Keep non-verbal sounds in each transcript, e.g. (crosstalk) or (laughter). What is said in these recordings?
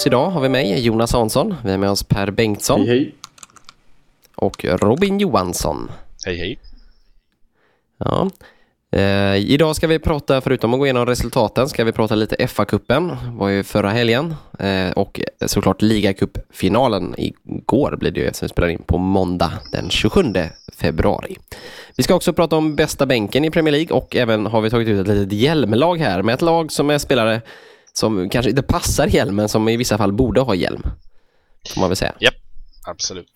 oss idag har vi mig, Jonas Hansson. Vi har med oss Per Bengtsson. Hej hej. Och Robin Johansson. Hej hej. Ja. Eh, idag ska vi prata, förutom att gå igenom resultaten, ska vi prata lite FA-cupen. var ju förra helgen. Eh, och såklart ligacupfinalen igår blir det ju som vi spelar in på måndag den 27 februari. Vi ska också prata om bästa bänken i Premier League och även har vi tagit ut ett litet hjälmlag här med ett lag som är spelare som kanske inte passar hjälmen som i vissa fall borde ha hjälm. Får man väl säga. Japp, absolut.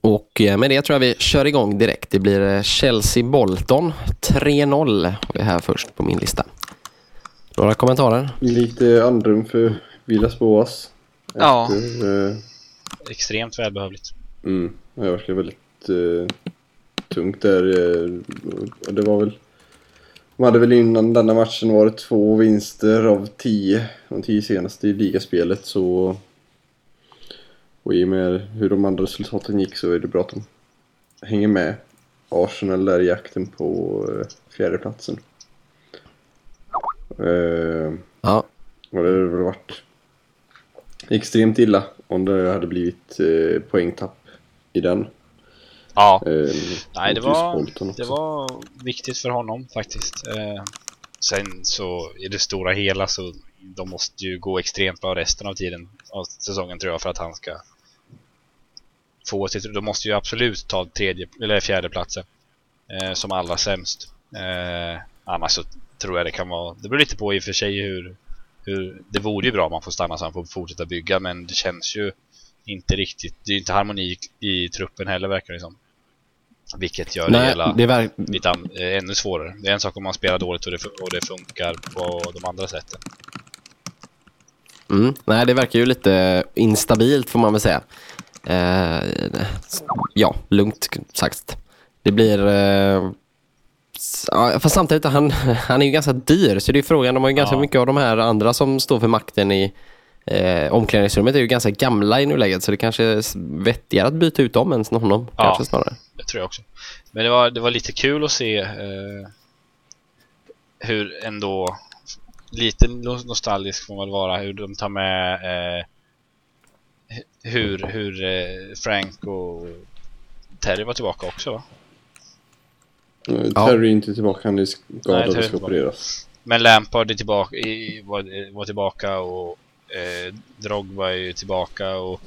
Och eh, med det tror jag vi kör igång direkt. Det blir eh, Chelsea-Bolton 3-0 har vi här först på min lista. Några kommentarer? Lite andrum för Villas Boas. Ja. eh... Extremt välbehövligt. Mm, det var väldigt eh, tungt där. Eh, det var väl... De hade väl innan denna matchen varit två vinster av tio. De tio senaste i ligaspelet så... Och i och med hur de andra resultaten gick så är det bra att de hänger med Arsenal där i jakten på eh, fjärdeplatsen. Eh, ja. Och det hade väl varit extremt illa om det hade blivit eh, poängtapp i den. Ja, eh, nej det var, det var viktigt för honom faktiskt. Eh, sen så i det stora hela så de måste ju gå extremt bra resten av tiden av säsongen tror jag för att han ska få sitt, de måste ju absolut ta tredje eller fjärde platsen eh, som allra sämst. Eh, annars så tror jag det kan vara, det beror lite på i och för sig hur, hur det vore ju bra om man får stanna så han får fortsätta bygga men det känns ju inte riktigt, det är inte harmoni i truppen heller verkar det som. Vilket gör Nej, det hela det verk... äh, ännu svårare. Det är en sak om man spelar dåligt och det, och det funkar på de andra sätten. Mm. Nej, det verkar ju lite instabilt får man väl säga. Eh, ja, lugnt sagt. Det blir... Eh, fast samtidigt, han, (laughs) han är ju ganska dyr så det är frågan, de har ju ganska ja. mycket av de här andra som står för makten i eh, omklädningsrummet är ju ganska gamla i nuläget så det kanske är vettigare att byta ut dem än honom. Ja, kanske snarare. Tror jag också. Men det var, det var lite kul att se eh, hur ändå lite nostalgisk får man vara hur de tar med eh, hur, hur eh, Frank och Terry var tillbaka också va? Eh, Terry är inte tillbaka, han är skadad och ska opereras. Men Lampard är tillbaka, i, var, var tillbaka och eh, Drogba är ju tillbaka och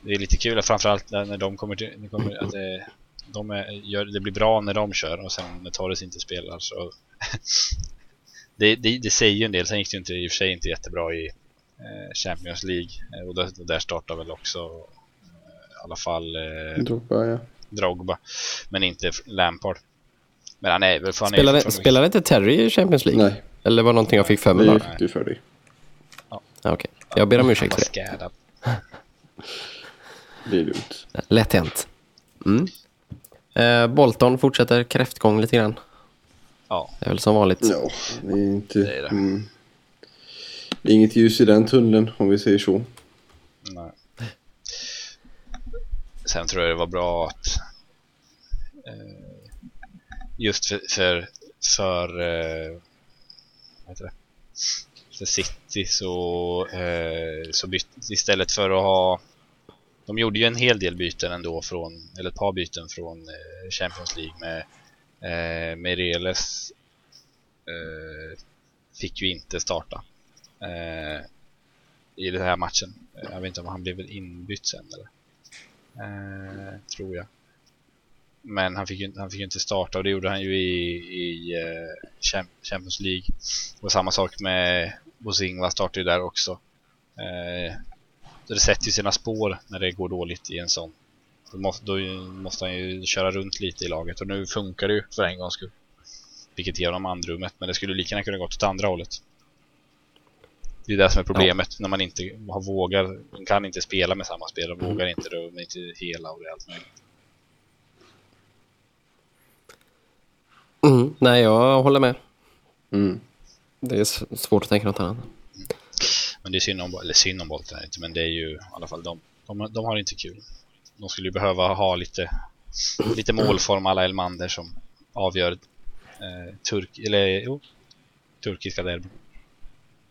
det är lite kul framförallt när, när de kommer till, kommer, att det, de är, gör, det blir bra när de kör och sen när Torres inte spelar så (laughs) det, det, det, säger ju en del, sen gick det ju inte, i och för sig inte jättebra i eh, Champions League eh, och där, där startar väl också eh, i alla fall eh, Drogba, ja. Drogba men inte Lampard men han är väl spelade, spelade inte Terry i Champions League? Nej. Eller var det någonting jag fick för mig? Det du för dig. Ja. Okej. Okay. Jag ber om ursäkt för det. (laughs) Det är lugnt. Lätt hänt. Mm. Eh, Bolton fortsätter kräftgång lite grann. Ja. Det är väl som vanligt. Ja, det är inte... Det är, det. Mm, inget ljus i den tunneln om vi säger så. Nej. Sen tror jag det var bra att eh, just för för, för eh, vad heter det? för City så, eh, så byt, istället för att ha de gjorde ju en hel del byten ändå från, eller ett par byten från eh, Champions League med eh, Meireles eh, fick ju inte starta eh, i den här matchen. Jag vet inte om han blev väl inbytt sen eller? Eh, tror jag. Men han fick, ju, han fick ju inte starta och det gjorde han ju i, i eh, Champions League. Och samma sak med Bosingva startade ju där också. Eh, det sätter ju sina spår när det går dåligt i en sån. Då måste, då måste han ju köra runt lite i laget och nu funkar det ju för en gångs skull. Vilket ger honom andrummet, men det skulle lika gärna kunna gått åt andra hållet. Det är det som är problemet ja. när man inte har vågar, man kan inte spela med samma spelare, mm. vågar inte röra inte hela och det allt möjligt. Mm, nej, jag håller med. Mm. Det är svårt att tänka något annat. Men det är synd om, eller synd om Bolton inte, men det är ju i alla fall de, de, de har inte kul. De skulle ju behöva ha lite, lite målform alla Elmander som avgör eh, Turk, eller jo, turkiska derbyn.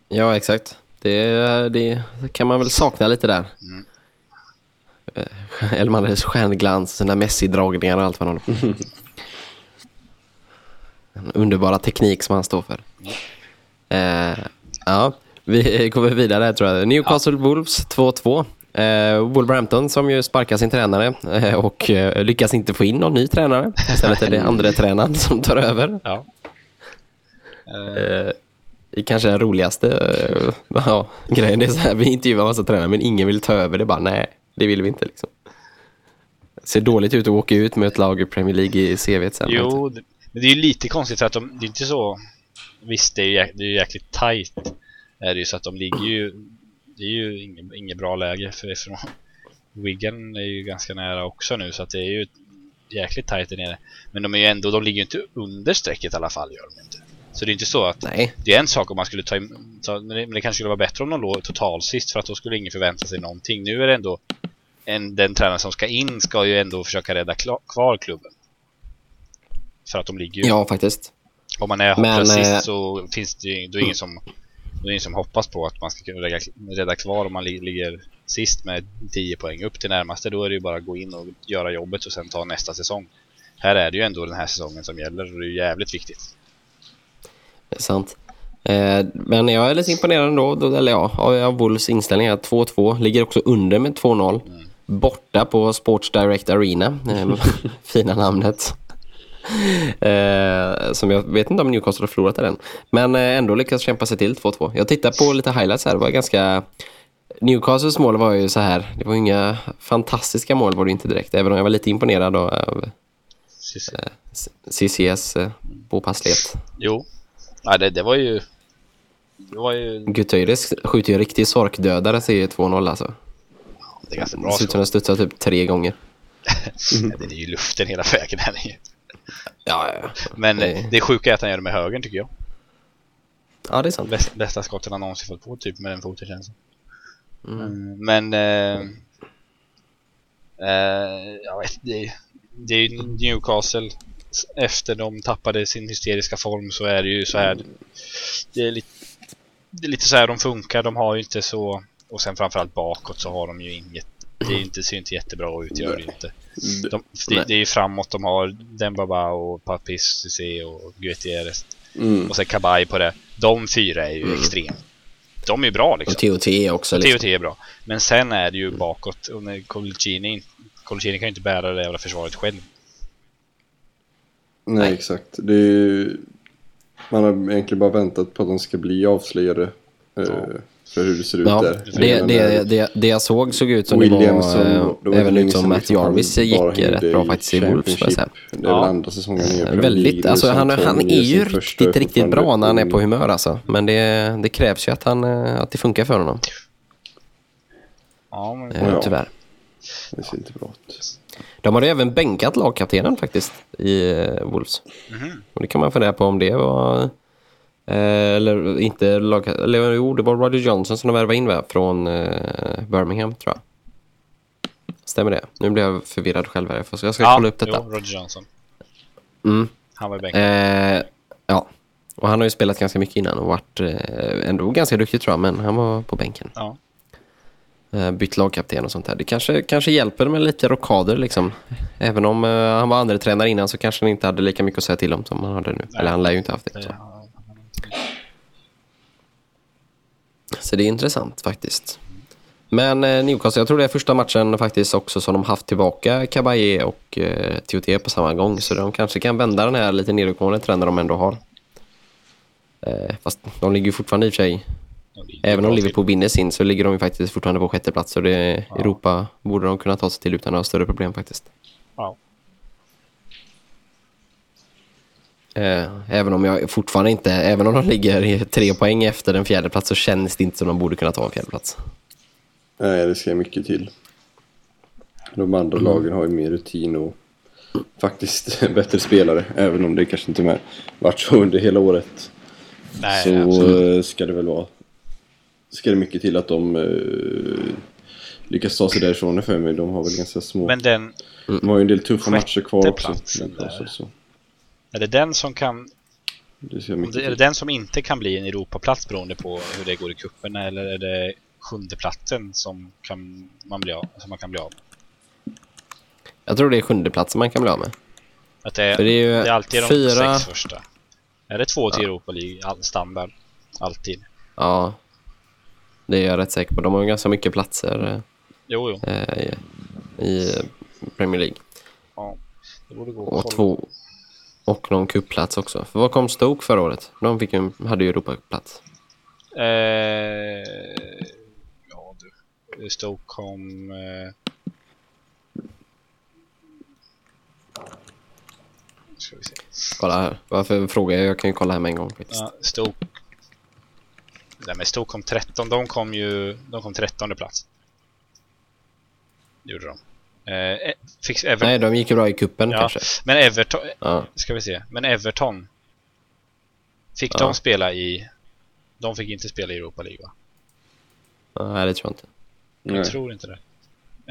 Ja, exakt. Det, det kan man väl sakna lite där. Mm. Eh, Elmanres stjärnglans, sina Messi-dragningar och allt vad han håller på. Den underbara teknik som han står för. Eh, ja, vi går vidare här tror jag. Newcastle Wolves 2-2. Eh, Wolverhampton som ju sparkar sin tränare eh, och eh, lyckas inte få in någon ny tränare. Istället är det andra tränaren som tar över. Ja. Eh, kanske den roligaste eh, ja, grejen. Är så här, vi intervjuar massa tränare men ingen vill ta över det. Bara nej, det vill vi inte liksom. Ser dåligt ut att åka ut med ett lag i Premier League i CV sen. jo, det, men det är ju lite konstigt för att de, det är inte så... Visst, det är ju jä- det är jäkligt tight. Är det ju så att de ligger ju... Det är ju inget, inget bra läge för för Wigan är ju ganska nära också nu så att det är ju jäkligt tight där nere. Men de är ju ändå, de ligger ju inte under strecket i alla fall gör de inte. Så det är inte så att Nej, det är en sak om man skulle ta, im- ta men, det, men det kanske skulle vara bättre om de låg total sist för att då skulle ingen förvänta sig någonting. Nu är det ändå en, den tränare som ska in ska ju ändå försöka rädda kla, kvar klubben. För att de ligger ju, ja faktiskt. om man är hopplös eh, sist så finns det ju då är ingen som då är ingen som hoppas på att man ska kunna rädda, rädda kvar om man li, ligger sist med 10 poäng upp till närmaste. Då är det ju bara att gå in och göra jobbet och sen ta nästa säsong. Här är det ju ändå den här säsongen som gäller och det är ju jävligt viktigt. Det är sant. Eh, men jag är lite imponerad ändå, då, eller ja, av, Wolves inställning här. 2-2, ligger också under med 2-0. Borta på Sports Direct Arena, eh, (laughs) fina namnet. (laughs) Eh, som jag vet inte om Newcastle har förlorat den. Men eh, ändå lyckas kämpa sig till 2-2. Jag tittar på lite highlights här, det var ganska... Newcastles mål var ju så här, det var inga fantastiska mål var det inte direkt, även om jag var lite imponerad av Sist- CCS eh, påpasslighet. Jo. Ja, det, det var ju... Det var ju... Guterres skjuter ju en riktig sorkdödare till 2-0 alltså. Det är ganska bra Det ser ut som den studsar typ tre gånger. (laughs) Den är ju luften hela vägen här. Ja. Men eh, det sjuka är att han gör det med högern tycker jag. Ja, det är sant. Bäst, bästa skotten han någonsin fått på typ med den foten känns det Mm. Mm, Men... Eh, eh, jag vet det, det är ju Newcastle. Efter de tappade sin hysteriska form så är det ju så här. Det är lite, det är lite så här de funkar. De har ju inte så... Och sen framförallt bakåt så har de ju inget... Det är inte, ser inte jättebra ut, gör det inte. De, det, Nej. det är ju framåt de har Dembaba och Papis Cissé och Gutierrez Mm. och sen Kabay på det. De fyra är ju extrem. De är ju bra Och liksom. TOT är också liksom. TOT är bra. Men sen är det ju bakåt. Och när Colicini, Colicini kan ju inte bära det jävla försvaret själv. Nej, exakt. Det är ju... Man har egentligen bara väntat på att de ska bli avslöjade. eh, För hur det ser ut Ja, där. det, det, eh, det, det jag såg såg ut som det Williams var, och- eh, det var även ut som sedan att liksom Jarvis gick hängde rätt bra faktiskt i Wolves. Det är Ja. väl andra säsongen i Väldigt, alltså han, som han är ju riktigt, riktigt bra när han är på humör alltså. Men det, det krävs ju att, han, eh, att det funkar för honom, Ja, men eh, Ja. tyvärr. Det ser inte bra ut. De hade även bänkat lagkaptenen faktiskt i eh, Wolves. Mhm. Och det kan man fundera på om det var... Eh, eller inte lag... Eller jo, det var Roger Johnson som de värvade in från eh, Birmingham tror jag. Stämmer det? Nu blir jag förvirrad själv här. Jag får- Jag ska kolla upp detta. Jo, Roger Johnson. Mm. Han var i bänken. Eh, ja, och han har ju spelat ganska mycket innan och varit eh, ändå ganska duktig tror jag, men han var på bänken. Ja. Eh, bytt lagkapten och sånt där. Det kanske, kanske hjälper med lite rockader liksom. Även om eh, han var andra tränare innan så kanske han inte hade lika mycket att säga till om som han hade nu. Nej. Eller han lär ju inte haft det. Det, Så. ja, så det är intressant faktiskt. Men eh, Newcastle, jag tror det är första matchen faktiskt också som de haft tillbaka Caballé och eh, TOT på samma gång. Så de kanske kan vända den här lite nedåtgående trenden de ändå har. Eh, fast de ligger ju fortfarande i och för sig Även om. Liverpool vinner sin så ligger de ju faktiskt fortfarande på sjätte plats och det Europa borde de kunna ta sig till utan några större problem faktiskt. Ja. Eh, Även om jag fortfarande inte, även om de ligger i tre poäng efter en fjärde plats så känns det inte som de borde kunna ta en fjärde plats. Nej, det ska mycket till. De andra Mm. lagen har ju mer rutin och faktiskt (laughs) bättre spelare. Även om det kanske inte har varit så under hela året. Nej, så absolut. eh, ska det väl vara. Ska det mycket till att de eh, lyckas ta sig därifrån för mig. De har väl ganska små. Men den, de har ju en del tuffa matcher kvar också. där. så. Är det den som kan Det ser Om mycket det, är det den som inte kan bli en Europaplats beroende på hur det går i cupen eller är det sjunde platsen som kan man bli av, som man kan bli av med? Jag tror det är sjunde platsen man kan bli av med. Att det är, det är ju det är alltid de fyra- sex första. Är det två till Europa League all, standard? Alltid. Ja. Det är jag rätt säker på. De har ju ganska mycket platser Jo, jo. eh, i, i Premier League. Ja. Det borde gå Och två. Och någon cupplats också. För vad kom Stoke förra året? De fick ju, hade ju Europaplats. Eh, ja du. Stockholm... Eh, ska vi se. Kolla här. Varför frågar jag? Jag kan ju kolla här med en gång faktiskt. Ja, Stoke... Nej men Stoke kom 13. De kom ju... De kom 13 plats. Det gjorde de. Eh, eh, fick Everton... Nej, de gick ju bra i kuppen Ja. kanske. Men Everton... Ja. Ska vi se. Men Everton. Fick Ja. de spela i... De fick inte spela i Europa League va? Nej, det tror jag inte. Jag Nej. tror inte det.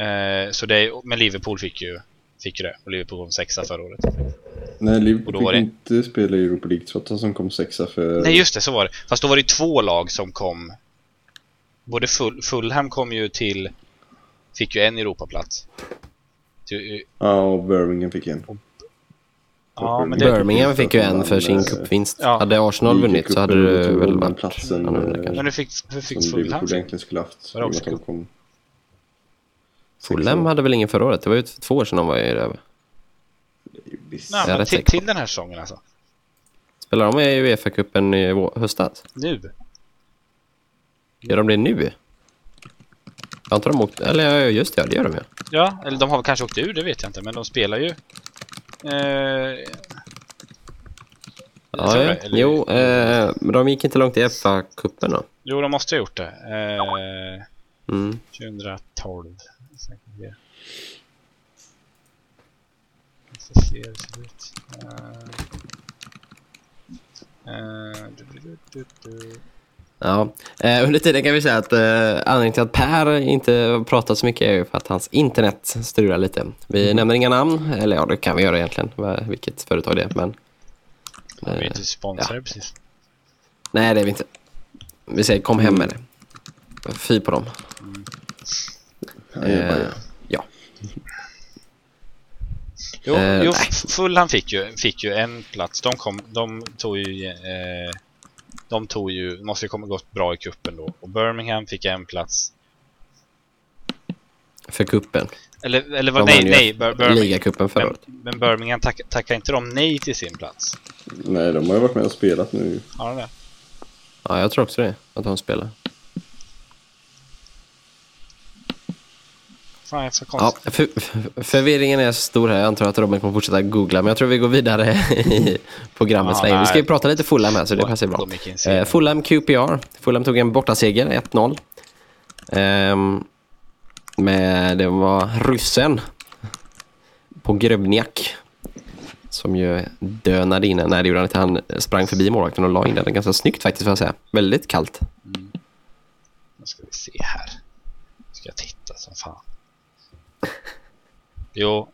Eh, så det är, men Liverpool fick ju, fick ju det. Och Liverpool kom sexa förra året. Nej, Liverpool fick det- inte spela i Europa League trots att de kom sexa för... Nej just det, så var det. Fast då var det två lag som kom. Både Full, Fulham kom ju till... Fick ju en Europaplats. Till, Ja, och Birmingham fick en. ja, men det, Birmingham fick ju en för sin eh, cupvinst. ja. Hade Arsenal vunnit så hade det tog väl varit platsen, annorlunda eh, kanske. men hur fick, hur fick Fulham? Skulle haft. Var också kom Fulham hade väl ingen förra året? Det var ju två år sedan de var i det. Nej, Jag är men rätt till, till den här säsongen alltså. Spelar de i Uefa-cupen i höstas? Nu. Gör de det nu? Har inte de åkt? Eller just det, det gör de ju. Ja, eller de har kanske åkt ur, det vet jag inte. Men de spelar ju. Eh, Ja, ja. eller- Jo, eh, men de gick inte långt i FA-cupen då. jo, de måste ha gjort det. Eh, Mm. 2012. Sen kan vi- Vi får se hur det ser ut. Eh, du, du, du, du. Ja, eh, under tiden kan vi säga att eh, anledningen till att Per inte pratat så mycket är ju för att hans internet strular lite. Vi nämner inga namn, eller ja, det kan vi göra egentligen, vilket företag det är, men Vi är eh, inte sponsrade precis. nej det är vi inte. Vi säger kom hem med det. Fy på dem. Ajabaja. Eh, ja. Jo, eh, jo. Fulham fick ju, fick ju en plats. De, kom, de tog ju... Eh, de tog ju... Måste ju komma gått bra i kuppen då. Och Birmingham fick en plats. För kuppen. Eller, eller var, De nej, nej. Birmingham, Ligacupen förra men, året. men Birmingham tack, tackade inte de nej till sin plats? Nej, de har ju varit med och spelat nu. Har de det? Ja, jag tror också det. Att de spelar. Fan, är så Ja, konstigt. för, för, förvirringen är stor här. Jag antar att Robin kommer fortsätta googla, men jag tror vi går vidare (laughs) i programmets Ja. Vi ska ju prata lite Fulham här, så det passar bra. Eh, Fulham QPR. Fulham tog en bortaseger, 1-0. Ehm, med, det var ryssen på Gröbniak som ju dönade in. Nej, det gjorde han inte. Han sprang förbi målvakten och la in den. Ganska snyggt faktiskt, får jag säga. Väldigt kallt. Nu ska vi se här. Ska jag titta som fan. Jo.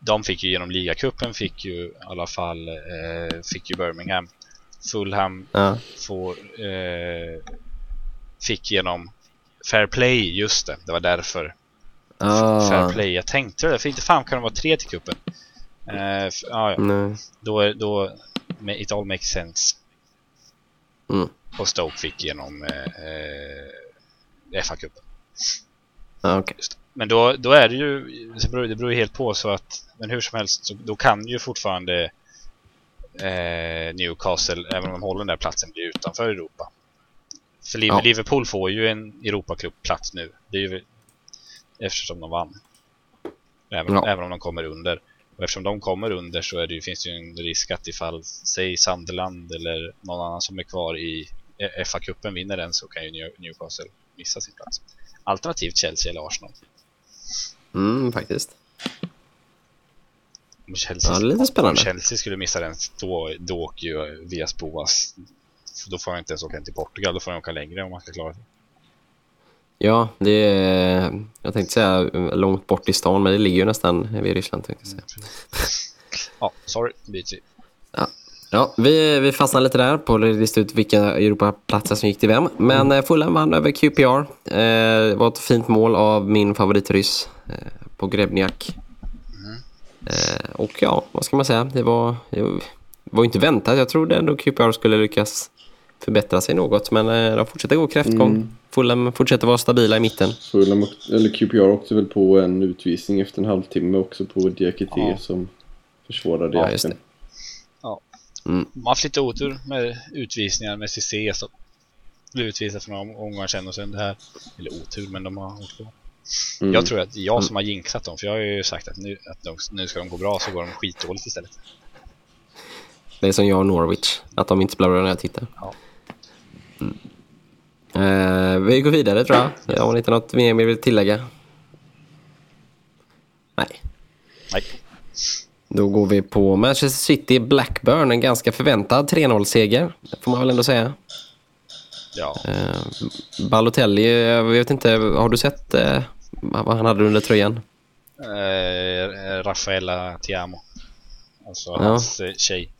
De fick ju genom ligacupen fick ju i alla fall eh, fick ju Birmingham. Fulham Ja. får eh, fick genom Fair Play, just det. Det var därför. Ah, Fair Play. Jag tänkte det, för inte fan kan de vara tre till kuppen. Eh, f- ja, nej. Då, då it all makes sense. Mm. Och Stoke fick genom eh, eh, FA-cupen. Ah, okej. Men då, då är det ju, det beror, det beror ju helt på så att, men hur som helst, så, då kan ju fortfarande eh, Newcastle, även om de håller den där platsen, bli utanför Europa. För Ja. Liverpool får ju en Europacupplats nu, det är ju eftersom de vann. Även, Ja. även om de kommer under. Och eftersom de kommer under så är det finns det ju en risk att ifall, säg Sunderland eller någon annan som är kvar i FA-cupen vinner den så kan ju New- Newcastle missa sin plats. Alternativt Chelsea eller Arsenal. Mm, faktiskt. Om Chelsea, Ja, det är lite om spännande. Chelsea skulle missa den, då, då åker ju Vias Boas. Då får han inte ens åka in till Portugal, då får han åka längre om man ska klara sig. Ja, det är, jag tänkte säga långt bort i stan, men det ligger ju nästan vid Ryssland. Tänkte jag säga. Ja, sorry, byter vi. Ja, vi, vi fastnade lite där på att lista ut vilka Europaplatser som gick till vem. Men mm. Fulham vann över QPR. Eh, det var ett fint mål av min favoritryss eh, på Grebniak. Mm. Eh, och ja, vad ska man säga? Det var, det var inte väntat. Jag trodde ändå QPR skulle lyckas förbättra sig något. Men eh, de fortsätter gå kräftgång. Mm. Fulham fortsätter vara stabila i mitten. Fulham, eller QPR åkte väl på en utvisning efter en halvtimme också på Diakité ja. som försvårade ja, jakten. Ja. Mm. Man haft lite otur med utvisningar med Cissé som blev utvisad för några omgångar sedan och sen det här. Eller otur, men de har åkt på. Mm. Jag tror att jag som har jinxat dem, för jag har ju sagt att nu, att de, nu ska de gå bra så går de skitdåligt istället. Det är som jag och Norwich, att de inte spelar bra när jag tittar. Ja. Mm. Eh, vi går vidare tror jag. Jag har inte något mer vi vill tillägga? Nej. Nej. Då går vi på Manchester City Blackburn, en ganska förväntad 3-0-seger, får man väl ändå säga. Ja. Eh, Balotelli, jag vet inte, har du sett eh, vad han hade under tröjan? Eh, Raffaella Tiamo. Alltså ja. hans eh, tjej.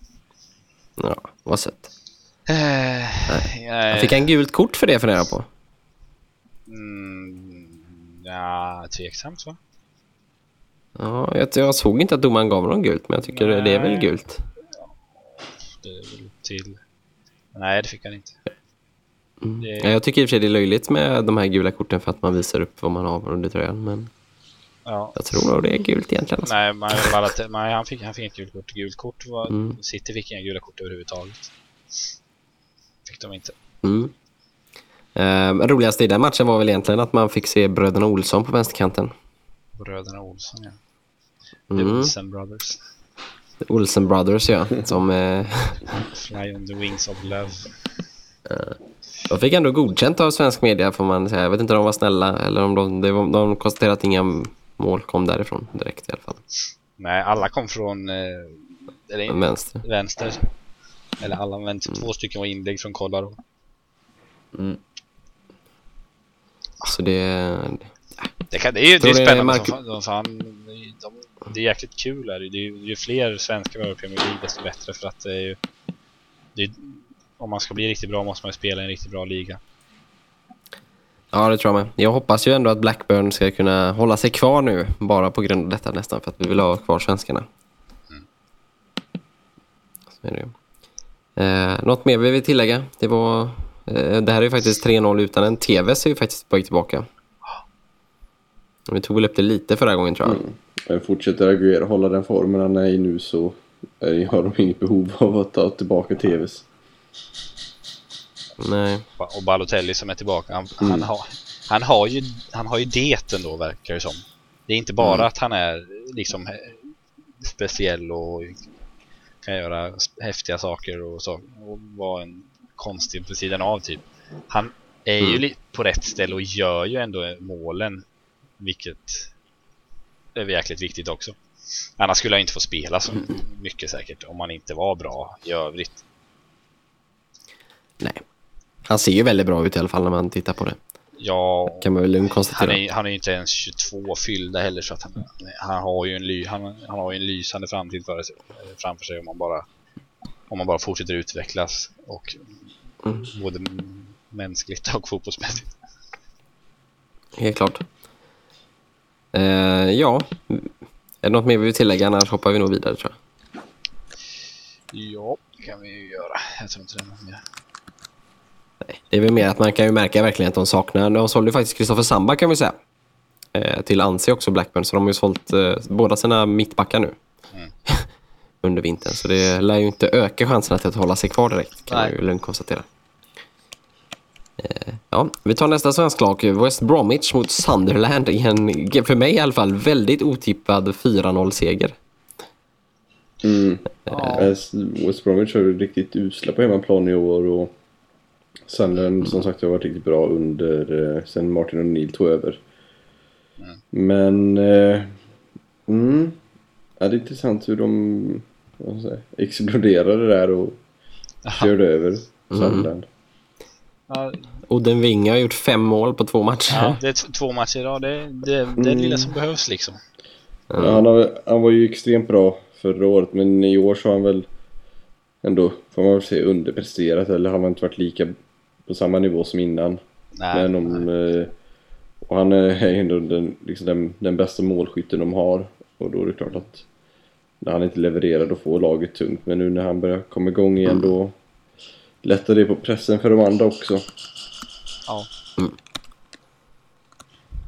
Ja, vad sött. Eh, han fick en gult kort för det funderar jag på. Mm, ja, tveksamt va? Ja, jag, jag såg inte att domaren gav någon gult, men jag tycker Nej. det är väl gult. Ja, det är väl till... Nej, det fick han inte. Mm. Det... Ja, jag tycker i och för sig det är löjligt med de här gula korten för att man visar upp vad man har under tröjan, men... Ja. Jag tror nog det är gult egentligen. Alltså. Nej, man, bara, nej, han, fick, han fick ett gult kort. Gult kort var... Mm. City fick inga gula kort överhuvudtaget. Fick de inte. Mm. Eh, roligast i den matchen var väl egentligen att man fick se bröderna Olsson på vänsterkanten. Bröderna Olsson, ja. The mm. Olsen Brothers. The Olsen Brothers, ja. (laughs) Som... Eh... Fly on the wings of love. Uh, de fick ändå godkänt av svensk media, får man säga. Jag vet inte om de var snälla eller om de, de, de konstaterade att inga mål kom därifrån direkt i alla fall. Nej, alla kom från... Eh, eller, vänster. vänster. Eller alla, men mm. två stycken var inlägg från Kollaro. Mm. Så det... Det, kan, det är ju det är spännande Mark... som fan. De, det är jäkligt kul här. Det är, ju fler svenskar vi har i Premier League desto bättre för att det är ju... Det är, om man ska bli riktigt bra måste man spela i en riktigt bra liga. Ja, det tror jag med. Jag hoppas ju ändå att Blackburn ska kunna hålla sig kvar nu, bara på grund av detta nästan, för att vi vill ha kvar svenskarna. Mm. Så är det ju. Eh, något mer vi vill tillägga? Det, var, eh, det här är ju faktiskt 3-0 utan en TV är ju faktiskt på väg tillbaka. Vi tog väl upp det lite förra gången tror jag. Mm. Jag fortsätter Aguero hålla den formen han är i nu så har de inget behov av att ta tillbaka TVs. Nej. Och Balotelli som är tillbaka, han, mm. han, har, han, har ju, han har ju det ändå verkar det som. Det är inte bara mm. att han är liksom speciell och kan göra häftiga saker och så och vara en konstig på sidan av typ. Han är mm. ju på rätt ställe och gör ju ändå målen vilket är jäkligt viktigt också. Annars skulle han inte få spela så mycket säkert om han inte var bra i övrigt. Nej. Han ser ju väldigt bra ut i alla fall när man tittar på det. Ja, kan man väl lugnt konstatera. Han är, han är inte ens 22 fyllda heller så att han, han har ju en, ly, han, han har en lysande framtid för framför sig om man bara om man bara fortsätter utvecklas och mm. både mänskligt och fotbollsmässigt. Helt klart. Eh, ja, är det något mer vi vill tillägga? Annars hoppar vi nog vidare tror jag. Ja, det kan vi ju göra. Jag tror inte det är något mer. Det är väl mer att man kan ju märka verkligen att de saknar, de sålde ju faktiskt Kristoffer Samba kan vi säga. Eh, till Ansi också, Blackburn, så de har ju sålt eh, båda sina mittbackar nu. Mm. (laughs) under vintern, så det lär ju inte öka chanserna till att hålla sig kvar direkt, kan Nej. man ju lugnt konstatera. Eh, ja, vi tar nästa svensk lag, West Bromwich mot Sunderland i en, för mig i alla fall, väldigt otippad 4-0-seger. Mm. Ja. West Bromwich har riktigt usla på hemmaplan i år och Sunderland som sagt har varit riktigt bra under eh, sen Martin O'Neill tog över. Mm. Men eh, mm, ja, det är intressant hur de vad säga, exploderade där och Aha. (laughs) körde över Sunderland. Mm. Ja. Oden Winge har gjort fem mål på två matcher. Ja, det är två matcher idag. Det, det, det är det mm. lilla som behövs liksom. Ja, han, har, han var ju extremt bra förra året men i år så har han väl ändå, får man väl säga, underpresterat eller har man inte varit lika på samma nivå som innan. Nej, Men om, eh, och han är ändå den, liksom den, den bästa målskytten de har. Och då är det klart att när han inte levererar då får laget tungt. Men nu när han börjar komma igång igen då lättar det på pressen för de andra också. ja.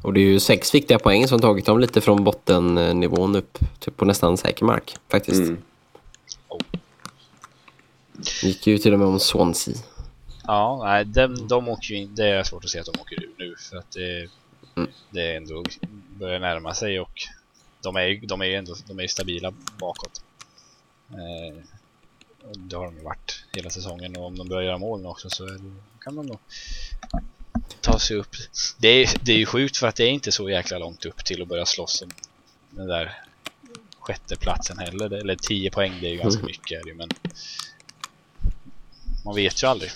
Och det är ju sex viktiga poäng som tagit dem lite från bottennivån upp typ på nästan säker mark faktiskt. Mm. Gick ju till och med om Swansea. Ja, nej, de, de åker ju in, det är svårt att se att de åker ur nu för att det, Mm. det är ändå börjar närma sig och de är ju de är ändå de är stabila bakåt. Eh, det har de ju varit hela säsongen och om de börjar göra mål också så det, kan de nog ta sig upp. Det är, det är ju sjukt för att det är inte så jäkla långt upp till att börja slåss om den där sjätte platsen heller. Eller 10 poäng, det är ju ganska Mm. mycket men man vet ju aldrig.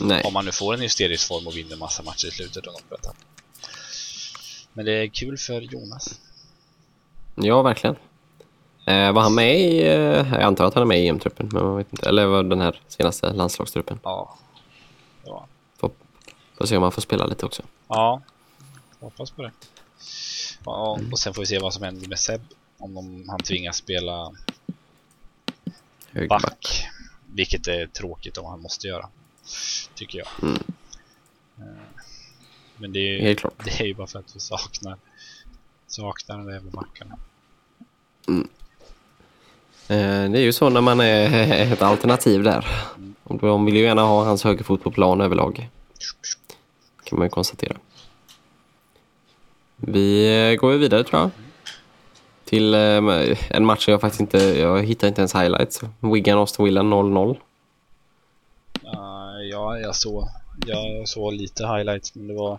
Nej. Om man nu får en hysterisk form och vinner massa matcher i slutet och något. Men det är kul för Jonas. Ja, verkligen. Eh, var han med i, eh, jag antar att han är med i EM-truppen, men man vet inte. Eller var den här senaste landslagstruppen. Ja. Ja. Får, får se om han får spela lite också. Ja. Hoppas på det. Ja, och sen får vi se vad som händer med Seb. Om de, han tvingas spela Högerback. back. Vilket är tråkigt om han måste göra. Tycker jag. Mm. Eh, Men det är, ju, Helt klart. det är ju bara för att vi saknar saknar där jävla backarna. Eh, Eh, det är ju så när man är (laughs) ett alternativ där. De vill ju gärna ha hans högerfot på plan överlag. Kan man ju konstatera. Vi eh, går vidare tror jag. Till eh, en match som jag faktiskt inte, jag hittar inte ens highlights. Wigan Aston Villa 0-0. Uh, ja, jag såg, jag såg lite highlights men det var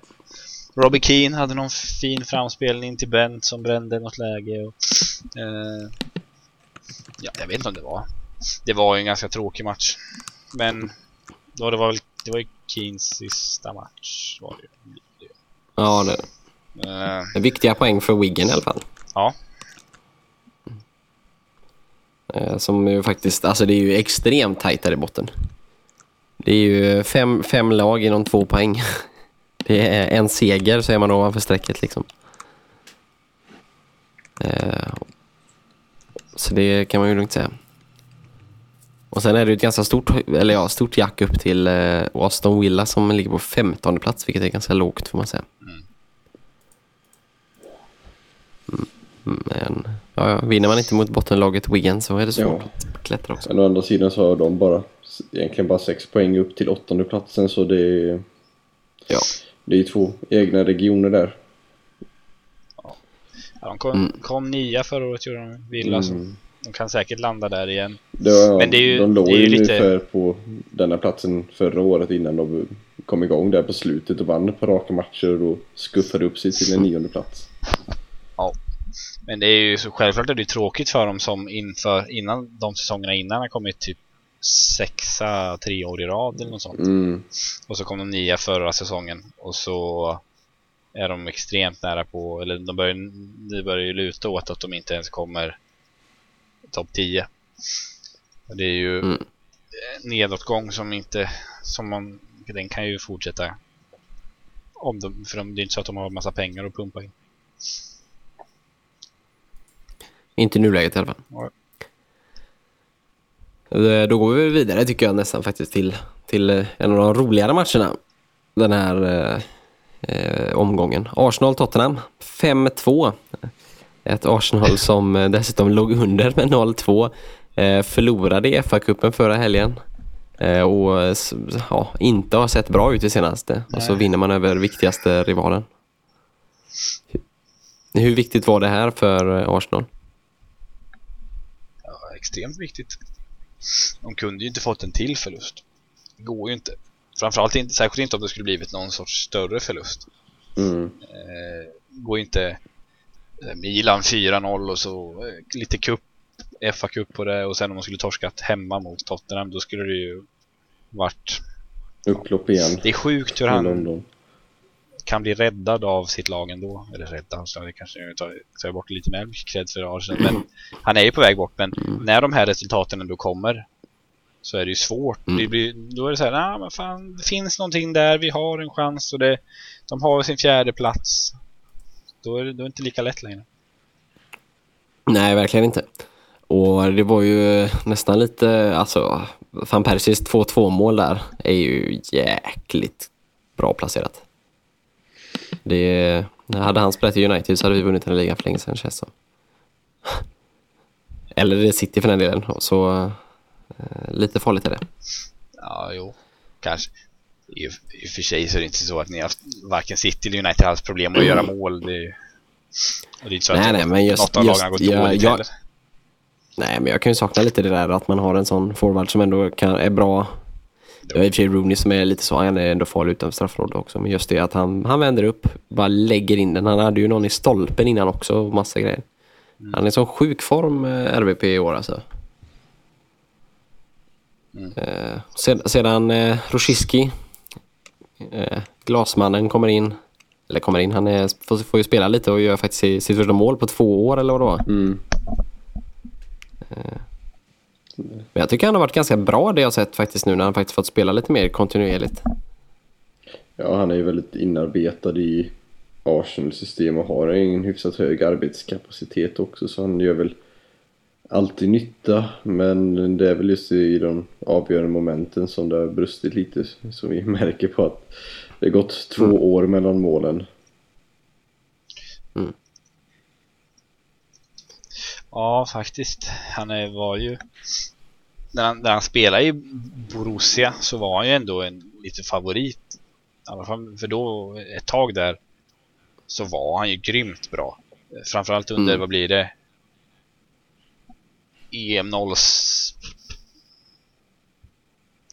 Robbie Keane hade någon fin framspelning till Bent som brände något läge och, eh, Ja, jag vet inte om det var Det var ju en ganska tråkig match Men då det var väl, det var ju Keens sista match var det ju Ja, det är viktiga poäng för Wigan i alla fall. Ja, Eh, Som ju faktiskt, alltså det är ju extremt tajt där i botten. Det är ju fem, fem lag inom två poäng. (laughs) Det är en seger så är man ovanför strecket liksom. Eh, Så det kan man ju lugnt säga. Och sen är det ett ganska stort, eller ja, stort jack upp till eh, Aston Villa som ligger på 15 plats, vilket är ganska lågt får man säga. Mm. Mm, Men ja, ja, vinner man inte mot bottenlaget Wigan så är det svårt Ja. att klättra också. Men å andra sidan så har de bara, egentligen bara sex poäng upp till åttonde platsen så det är, Ja. det är två egna regioner där. Ja de kom, Mm. kom nia förra året gjorde de Villa så Mm. de kan säkert landa där igen Det var, Men det är ju- de låg det är ju lite- ungefär på denna platsen förra året innan de kom igång där på slutet och vann ett par raka matcher och skuffade upp sig till en nionde plats. Men det är ju så självklart är det tråkigt för dem som inför innan de säsongerna innan har kommit typ sexa tre år i rad eller något sånt. Mm. Och så kom de nia förra säsongen och så är de extremt nära på, eller de börjar, det börjar ju luta åt att de inte ens kommer topp 10. Och Det är ju Mm. nedåtgång som inte, som man, den kan ju fortsätta. Om de, för de, det är inte så att de har massa pengar att pumpa in. Inte i nuläget i alla fall. Nej. Eh, Då går vi vidare tycker jag nästan faktiskt till, till eh, en av de roligare matcherna den här eh, omgången. Arsenal-Tottenham 5-2. Ett Arsenal (laughs) som eh, dessutom låg under med 0-2. Eh, förlorade i FA-cupen förra helgen. Eh, och ja, inte har sett bra ut det senaste. Och så Nej. vinner man över viktigaste rivalen. Hur, hur viktigt var det här för eh, Arsenal? Ja, extremt viktigt. De kunde ju inte fått en till förlust. Det går ju inte. Framförallt inte, särskilt inte om det skulle blivit någon sorts större förlust. Mm. Eh, går inte eh, Milan 4-0 och så eh, lite cup, FA-cup på det och sen om man skulle torskat hemma mot Tottenham då skulle det ju varit... Upplopp igen Det är sjukt hur han, kan bli räddad av sitt lag ändå. Eller räddad, så det kanske jag tar, tar bort lite mer cred för Arsenal. Men han är ju på väg bort. Men när de här resultaten ändå kommer så är det ju svårt. Mm. Det blir, då är det så här, ah, men fan, det finns någonting där, vi har en chans och det, de har sin fjärde plats. Då är det, då är det inte lika lätt längre. Nej, verkligen inte. Och det var ju nästan lite, alltså, van Persies 2-2 mål där är ju jäkligt bra placerat. Det, hade han spelat i United så hade vi vunnit den ligan för länge sedan känns det. Eller det City för den delen. Så lite farligt är det. Ja, jo, kanske. I, I och för sig så är det inte så att ni har haft varken City eller United har haft problem att göra mål. Det, och det är inte så Nej, att nej, men just- något av just- har gått jag- dåligt jag- heller. Nej, men jag kan ju sakna lite det där att man har en sån forward som ändå kan, är bra. Det var i och för sig Rooney som är lite så, han är ändå farlig utanför straffområdet också. Men just det att han, han vänder upp, bara lägger in den. Han hade ju någon i stolpen innan också och massa grejer. Han är i sån sjuk form, eh, RBP i år alltså. Mm. Eh, sed, sedan eh, Rosicki, eh, glasmannen, kommer in. Eller kommer in, han är, får, får ju spela lite och gör faktiskt sitt första mål på två år eller vad det var. Mm. Men jag tycker han har varit ganska bra det jag sett faktiskt nu när han faktiskt fått spela lite mer kontinuerligt. Ja, han är ju väldigt inarbetad i Arsenal-system och har en hyfsat hög arbetskapacitet också så han gör väl alltid nytta men det är väl just i de avgörande momenten som det har brustit lite som vi (laughs) märker på att det har gått två år mellan målen. Ja, faktiskt. Han är, var ju... När han, när han spelade i Borussia så var han ju ändå en liten favorit. I alla fall för då, ett tag där, så var han ju grymt bra. Framförallt under, Mm. vad blir det? EM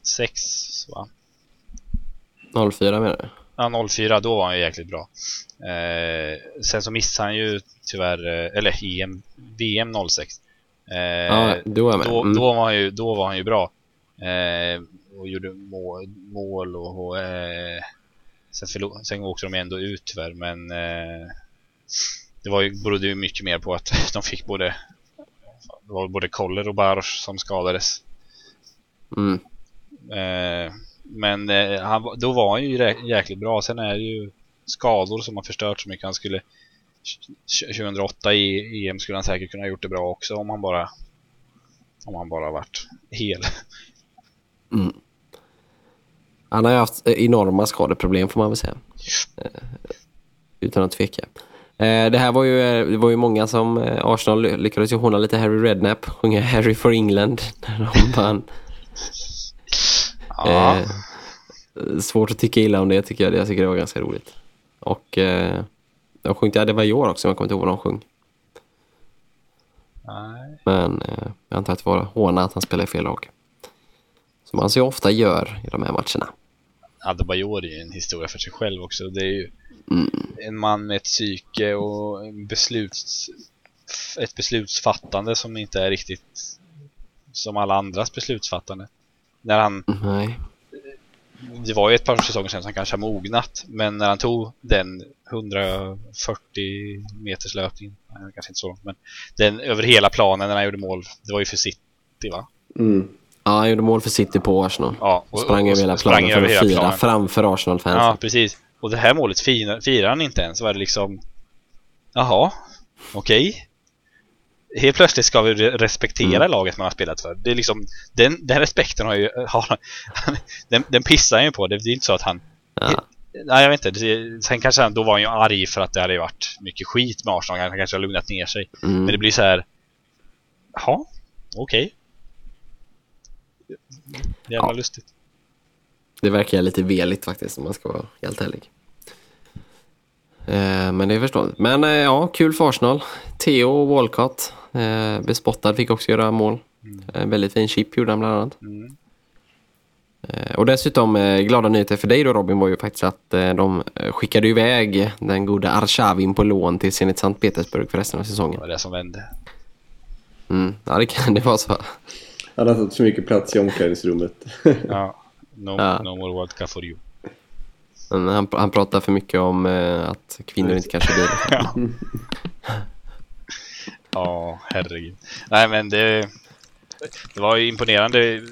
06 va? 04 menar du? Ja, 04, då var han ju jäkligt bra. Eh, sen så missade han ju tyvärr, eh, eller EM, VM 06. Eh, Ja, då då, Mm. då, var han ju, då var han ju bra. Eh, och gjorde mål, mål och, och eh, sen, förlo- sen åkte de ändå ut tyvärr, men eh, det var ju, berodde ju mycket mer på att (laughs) de fick både det var både Koller och Baros som skadades. Mm. Eh, men eh, han, då var han ju jäkligt bra. Sen är det ju skador som har förstört så mycket. Han skulle 2008 i EM skulle han säkert kunna ha gjort det bra också om han bara om han bara varit hel. Han har ju haft enorma skadeproblem får man väl säga. Eh, Utan att tveka. Eh, Det här var ju, eh, det var ju många som eh, Arsenal ly- lyckades ju håna lite Harry Redknapp, sjunga Harry for England (laughs) när de vann. Ja, svårt att tycka illa om det tycker jag. Jag tycker det var ganska roligt. Och de sjöng, i år också, jag kommer inte ihåg vad de sjöng. nej. Men jag antar att det var håna att han spelar i fel lag. Som han så ofta gör i de här matcherna. Adebayor är ju en historia för sig själv också. Det är ju Mm. en man med ett psyke och en besluts, ett beslutsfattande som inte är riktigt som alla andras beslutsfattande. När han Nej. det var ju ett par säsonger sedan som han kanske har mognat men när han tog den 140 meters löpningen, kanske inte så långt, men den över hela planen när han gjorde mål, det var ju för City va? Mm. Ja, han gjorde mål för City på Arsenal. Ja, Och sprang över hela planen för att fira planen. framför Arsenal-fansen. Ja, precis. Och det här målet firar, firar han inte ens, var det liksom Jaha, okej. Helt plötsligt ska vi re- respektera Mm. laget man har spelat för. Det är liksom, den, den respekten har ju, (laughs) har, den, den pissar han ju på. Det är inte så att han Ja. Nej jag vet inte, Det- sen kanske han, då var han ju arg för att det hade varit mycket skit med Arsenal, han kanske har lugnat ner sig. Mm. Men det blir så här. Jaha, okej. Jävla Ja. lustigt. Det verkar lite veligt faktiskt om man ska vara helt ärlig. Eh, men det är förståeligt. Men eh, ja, kul för Arsenal. Theo och Walcott. Eh, bespottad fick också göra mål. En väldigt fin chip gjorde han bland annat. Mm. Och dessutom glada nyheter för dig då Robin var ju faktiskt att de skickade iväg den goda Arshavin på lån till Zenit Sankt Petersburg för resten av Det säsongen. var det som vände. Mm. Ja, det kan det vara så. Han har tagit så mycket plats i omklädningsrummet. (laughs) Ja. No, Ja. no more Cup for you. Men Han, han pratar för mycket om eh, att kvinnor inte kan köra bil. Ja. Ja, herregud. Nej, men det, det var ju imponerande.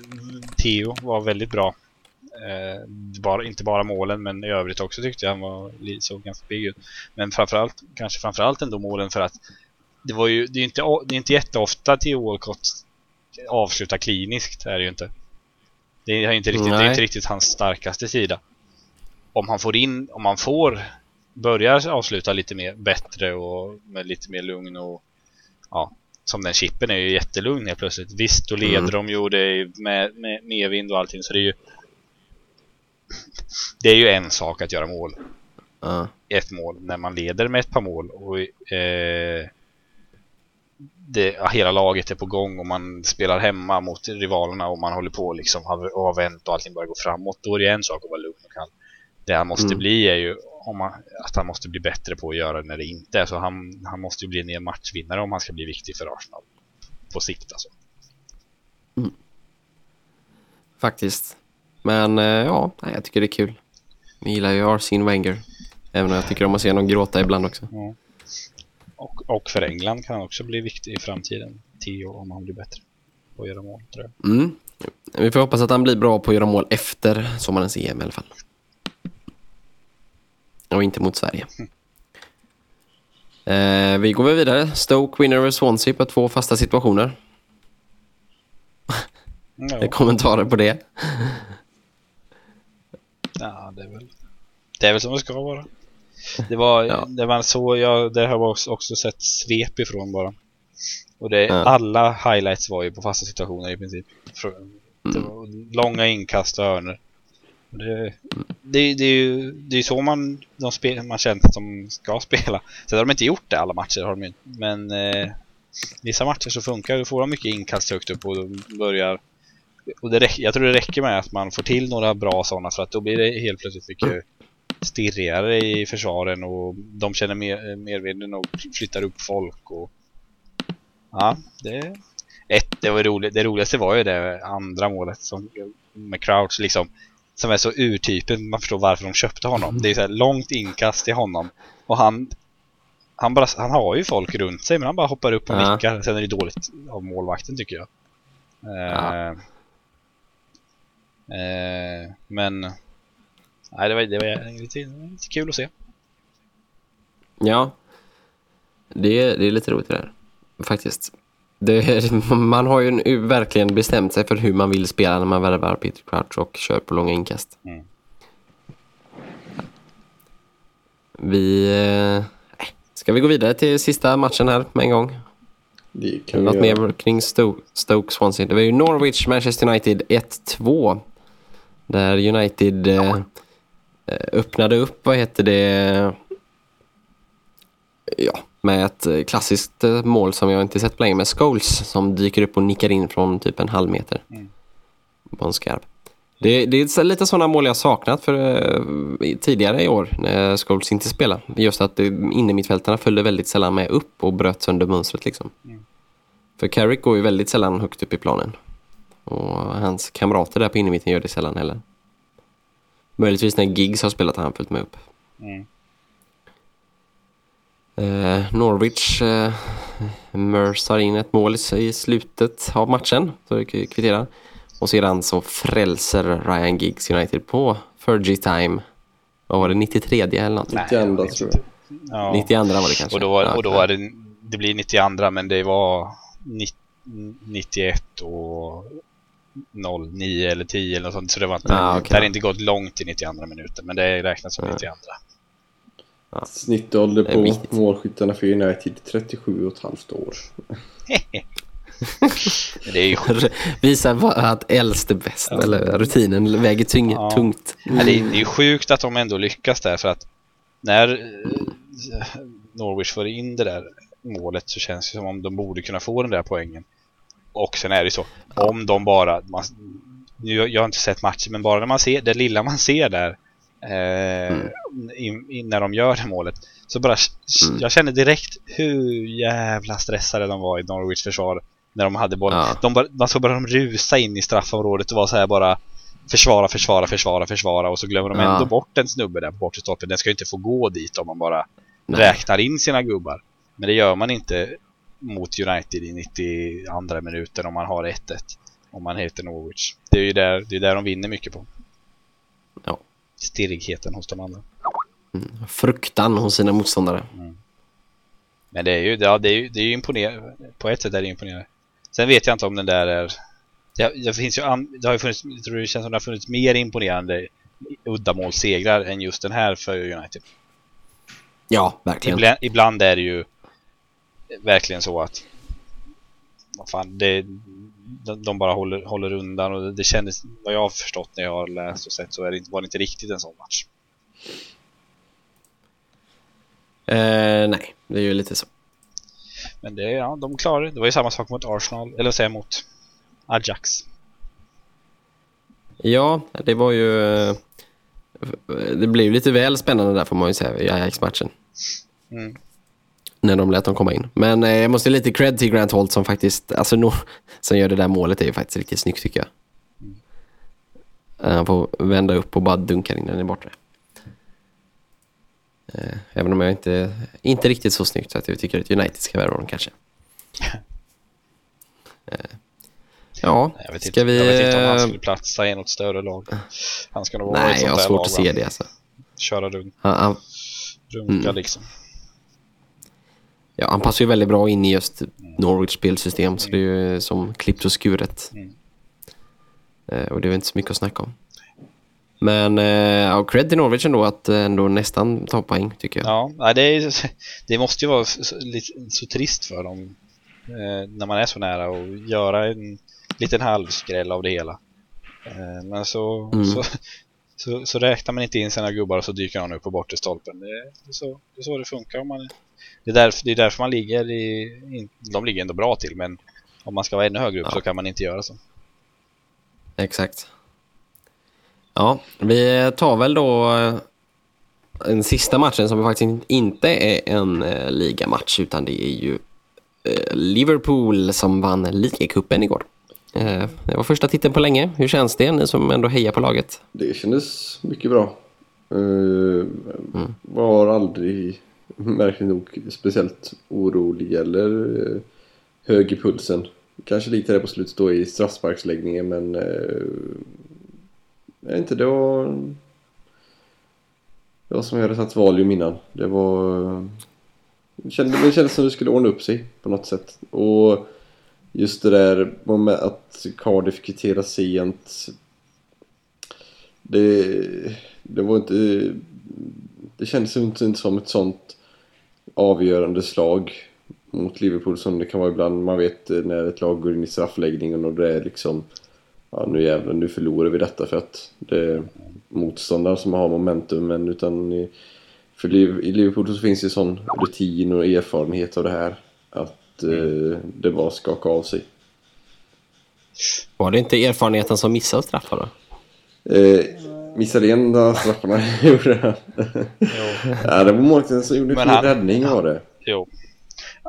Theo var väldigt bra. Eh, bara, inte bara målen, men i övrigt också tyckte jag han var, såg ganska pigg ut. Men framförallt, kanske framförallt ändå målen för att det var ju, det är inte, det är inte jätteofta Theo Walcott avslutar kliniskt, är det ju inte. Det är inte riktigt, det är inte riktigt hans starkaste sida. Om han får in, om han får börjar avsluta lite mer bättre och med lite mer lugn och ja, som den chippen är ju jättelugn helt plötsligt. Visst, då leder Mm. de ju det är med, med medvind och allting så det är ju det är ju en sak att göra mål Ja. ett mål när man leder med ett par mål och eh, det, hela laget är på gång och man spelar hemma mot rivalerna och man håller på liksom och har vänt och allting börjar gå framåt. Då är det en sak att vara lugn och kall. Det han måste Mm. bli är ju om man, att han måste bli bättre på att göra det när det inte är så. Han, han måste ju bli en matchvinnare om han ska bli viktig för Arsenal. På sikt alltså. Faktiskt. Men eh, ja, jag tycker det är kul. Jag gillar ju Arsene Wenger. Även om jag tycker om att se honom gråta ibland också. Och, och för England kan han också bli viktig i framtiden. Theo om han blir bättre på att göra mål tror jag. Mm. Vi får hoppas att han blir bra på att göra mål efter sommarens EM i alla fall. Och inte mot Sverige. Eh, vi går vidare. Stoke vinner över Swansea på två fasta situationer. Ja. Kommentarer på det? Ja, det är väl Det är väl som det ska vara Det var, Ja. det var så jag, det har jag också, sett svep ifrån bara. Och det, Ja. alla highlights var ju på fasta situationer i princip. Mm. Långa inkast och hörnor. Det, det, det är ju det är så man, de spel, man känt att de ska spela. Sen har de inte gjort det alla matcher har de Men eh, Vissa matcher så funkar det, får de mycket inkast högt upp och de börjar och det räcker, jag tror det räcker med att man får till några bra sådana för att då blir det helt plötsligt mycket stirrigare i försvaren och de känner mer, merveden och flyttar upp folk och ja, det ett, det var roligt, det roligaste var ju det andra målet som med Crouch liksom som är så urtypen, man förstår varför de köpte honom. Det är så här långt inkast till honom och han han, bara, han har ju folk runt sig men han bara hoppar upp och Ja. nickar. Sen är det dåligt av målvakten tycker jag. Ja. Eh, Eh, men nej, det var, det var lite, lite kul att se. Ja. Det, det är lite roligt det där. Faktiskt. Det, (laughs) man har ju verkligen bestämt sig för hur man vill spela när man värvar Peter Crouch och kör på långa inkast. Mm. Vi... eh, Ska vi gå vidare till sista matchen här med en gång? Det kan Något mer kring Stoke, Stoke Swansea? Det var ju Norwich, Manchester United 1-2. Där United eh, öppnade upp, vad heter det? Ja, med ett eh, klassiskt eh, mål som jag inte sett på länge med Scholes som dyker upp och nickar in från typ en halv meter. Mm. På en skarp. Det, det är lite sådana mål jag saknat för eh, tidigare i år när Scholes inte spelade. Just att eh, innermittfältarna följde väldigt sällan med upp och bröt sönder mönstret liksom. Mm. För Carrick går ju väldigt sällan högt upp i planen. Och hans kamrater där på innermitten gör det sällan heller. Möjligtvis när Giggs har spelat har han följt med upp. Mm. Eh, Norwich eh, mörsar in ett mål i- slutet av matchen. Så det kvitterar. Och sedan så frälser Ryan Giggs United på Fergie time. Vad var det? 93 eller något? Nej, 92 jag vet tror jag. Ja. 92 var det kanske. Och då var, och då var det, det blir 92 men det var nitt- 91 och 09 eller 10 eller något sånt. Så det var inte, Ah, okej. det hade inte gått långt i 92 minuten men det räknas som Ja. 92. Snittålder Det är på målskyttarna för United 37,5 år. Men (laughs) det är ju Visa vad- att äldst är bäst. Eller rutinen väger tyng, Ja. tungt. Ja, det, är, det är ju sjukt att de ändå lyckas där för att när eh, Norwich får in det där målet så känns det som om de borde kunna få den där poängen. Och sen är det ju så, om de bara, man, nu, jag har inte sett matchen men bara när man ser, det lilla man ser där eh, in, in, när de gör det målet så bara, Mm. jag känner direkt hur jävla stressade de var i Norwich försvar när de hade bollen. Ja. De bara, man såg bara dem rusa in i straffområdet och var så här bara försvara, försvara, försvara, försvara och så glömmer de Ja. ändå bort en snubbe där på bortre stolpen. Den ska ju inte få gå dit om man bara Nej. räknar in sina gubbar. Men det gör man inte mot United i 92 minuten om man har 1-1. Om man heter Norwich. Det är ju där, det är där de vinner mycket på. Ja. Stirrigheten hos de andra. Fruktan hos sina motståndare. Men det är ju, ja, det är ju, det är ju imponerande. På ett sätt är det imponerande. Sen vet jag inte om den där är... Det, det finns ju det har ju funnits, jag tror det känns som det har funnits mer imponerande uddamålssegrar än just den här för United. Ja, verkligen. Ibland, ibland är det ju verkligen så att vad fan, det, de, de bara håller, håller undan och det, det kändes, vad jag har förstått när jag har läst och sett så är det var det inte riktigt en sån match. Eh, nej, det är ju lite så. Men det, ja, de klarade det. Var ju samma sak mot Arsenal, eller vad säger jag, mot Ajax. Ja, det var ju... eh, Det blev lite väl spännande där får man ju säga i Ajax-matchen. Mm. När de lät dem komma in. Men eh, jag måste lite cred till Grant Holt som faktiskt, alltså no, som gör det där målet är ju faktiskt riktigt snyggt tycker jag. Eh, Han får vända upp och bara dunka in den i bortre. Eh, Även om jag inte, inte riktigt så snyggt så att jag tycker att United ska värva honom kanske. Eh, Ja, Jag vet, inte, vi... jag vet inte om han eh, skulle platsa i något större lag. Han ska nog vara i ett Nej, jag sånt har svårt att se det alltså. Köra runt, Han, han, runka Mm. liksom. Ja, han passar ju väldigt bra in i just Norwich spelsystem så det är ju som klippt och skuret. Mm. Eh, och det är väl inte så mycket att snacka om. Men eh, ja, cred till Norwich ändå att eh, ändå nästan ta poäng tycker jag. Ja, det, är, (laughs) det måste ju vara så, så, trist för dem när man är så nära och göra en liten halvskräll av det hela. Men så, Mm. så, så, så räknar man inte in sina gubbar och så dyker han upp på bortre stolpen. Det, det, är så, det är så det funkar. Om man, det, är därför, det är därför man ligger i... In, de ligger ändå bra till men om man ska vara ännu högre upp Ja. så kan man inte göra så. Exakt. Ja, vi tar väl då eh, den sista matchen som faktiskt inte är en eh, ligamatch utan det är ju eh, Liverpool som vann ligacupen igår. Eh, det var första titeln på länge. Hur känns det, ni som ändå hejar på laget? Det kändes mycket bra. Uh, Var aldrig, (laughs) märkligt nog, speciellt orolig eller uh, hög i pulsen. Kanske lite där på slutet då i straffsparksläggningen men... Jag vet inte, det var... Det var som jag hade satt Valium innan. Det var... Det kändes, det kändes som det skulle ordna upp sig på något sätt. Och just det där med att Cardiff kvitterar sent det, det var inte... Det kändes inte, inte som ett sånt avgörande slag mot Liverpool som det kan vara ibland. Man vet eh, när ett lag går in i straffläggningen och det är liksom... Ja, nu jävlar, nu förlorar vi detta för att det är motståndaren som har momentum. Men utan i, för i Liverpool så finns det sån rutin och erfarenhet av det här. Att eh, det bara skaka av sig. Var det inte erfarenheten som missade straffar då? Eh, missade en av straffarna (laughs) gjorde han. ja, det var målvakten som gjorde en han- räddning var det. Jo,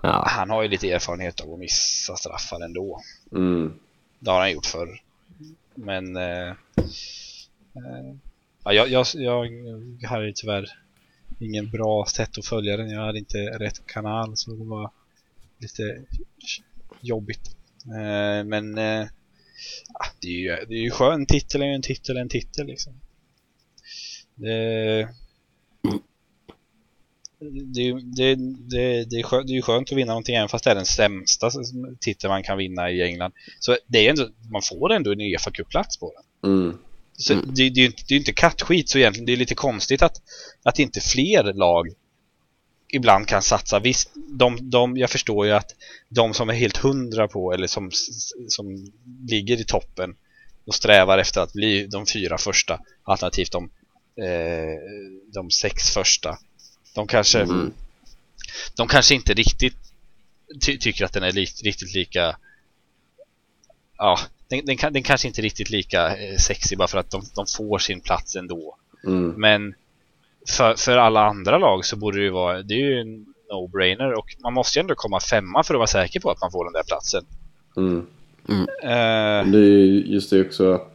Ja, han har ju lite erfarenhet av att missa straffar ändå. Mm. Det har han gjort förr. Men... Eh, eh, ja, jag, jag, jag hade tyvärr ingen bra sätt att följa den. Jag hade inte rätt kanal så det var lite jobbigt. Eh, men eh, det, är ju, det är ju skönt. En titel är ju en titel en titel liksom. Det, det, det, det, det, är skönt, det är ju skönt att vinna någonting även fast det är den sämsta titeln man kan vinna i England. Så det är ändå, man får ändå en uefa plats på den. Mm. Så det, det, är ju inte- det är ju inte kattskit så egentligen. Det är lite konstigt att, att inte fler lag ibland kan satsa. Visst, de, de, jag förstår ju att de som är helt hundra på eller som, som ligger i toppen och strävar efter att bli de fyra första alternativt de, eh, de sex första. De kanske, Mm. de kanske inte riktigt ty tycker att den är li riktigt lika ja, den, den, den kanske inte är riktigt lika eh, sexig bara för att de, de får sin plats ändå. Mm. Men för, för alla andra lag så borde det ju vara, det är ju en no-brainer och man måste ju ändå komma femma för att vara säker på att man får den där platsen. Mm. Eh, Det är just det också att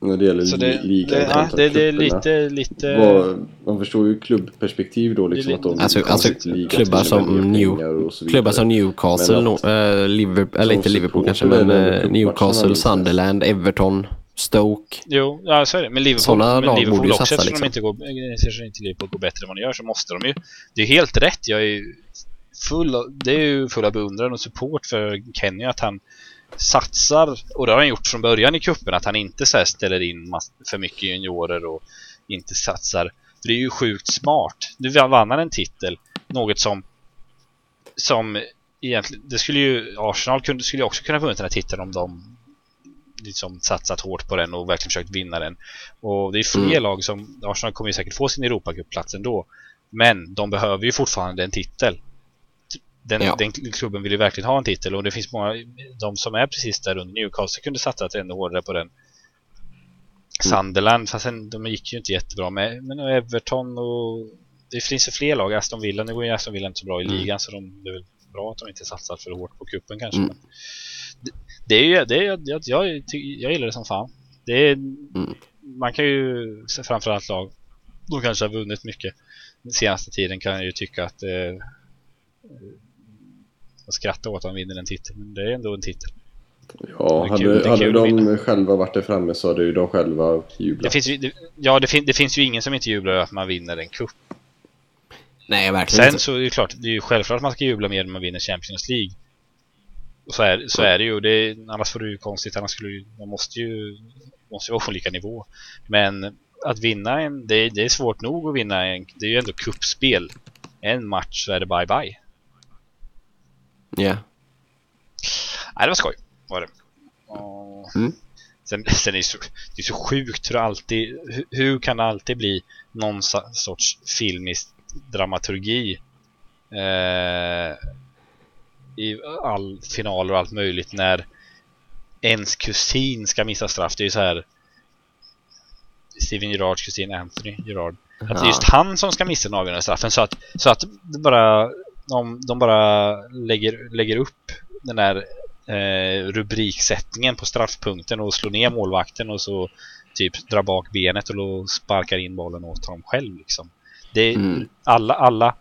När det gäller det, ligan det, ja, det, det är lite, lite... Vad- man förstår ju klubbperspektiv då liksom Det är att de Alltså, alltså klubbar som, New, klubbar som Newcastle, Men no, att- eh, Liverpool, eller inte Liverpool kanske, men eh, Newcastle, liksom. Sunderland, Everton, Stoke. Jo, ja så är det. Men Liverpool, men Liverpool borde också, satsa, eftersom liksom. de inte går, eftersom inte Liverpool går bättre än vad de gör så måste de ju. Det är helt rätt. Jag är full av, det är ju full av beundran och support för Kenny att han satsar, och det har han gjort från början i kuppen att han inte så ställer in för mycket juniorer och inte satsar. För det är ju sjukt smart. Nu vann han en titel, något som som egentligen, det skulle ju Arsenal kunde, skulle ju också kunna vunnit den här titeln om de liksom satsat hårt på den och verkligen försökt vinna den. Och det är fler Mm. lag som, Arsenal kommer ju säkert få sin Europacupplats ändå. Men de behöver ju fortfarande en titel. Den, Ja. den klubben vill ju verkligen ha en titel och det finns många, de som är precis där under Newcastle kunde satsat ännu hårdare på den. Sunderland, fast sen, de gick ju inte jättebra med, men Everton och det finns ju fler lag, Aston Villa, nu går ju Aston Villa inte så bra i Mm. ligan så de, det är väl bra att de inte satsar för hårt på kuppen kanske. Mm. Det, är ju, det är, jag, jag, jag, gillar det som fan. Det är, Mm. Man kan ju, framförallt lag, de kanske har vunnit mycket den senaste tiden kan jag ju tycka att eh, jag skrattar åt att de vinner en titel, men det är ändå en titel. Ja, hade, kul- hade de själva varit där framme så hade ju de själva jublat. Det finns ju, det, ja, det, fin, det finns ju ingen som inte jublar att man vinner en cup. Nej, verkligen Sen inte. så är det klart, det är ju självklart att man ska jubla mer när man vinner Champions League. Så är, så är det ju, det annars vore det ju konstigt, annars skulle man måste ju måste vara på olika nivå. Men att vinna en, det, är- det är svårt nog att vinna en, det är ju ändå kuppspel. En match så är det bye bye. Ja. Nej, det var skoj. Var det. Och Mm. Sen, sen är det, så, det är så sjukt hur alltid, hur, hur kan det alltid bli någon sorts filmisk dramaturgi eh, i all finaler och allt möjligt när ens kusin ska missa straff. Det är ju så här Steven Gerrards kusin Anthony Gerrard. Att det är just han som ska missa den avgörande straffen så att, så att bara, de, de bara lägger, lägger upp den där eh, rubriksättningen på straffpunkten och slår ner målvakten och så typ drar bak benet och sparkar in bollen åt honom själv liksom. Det, Mm. alla, alla,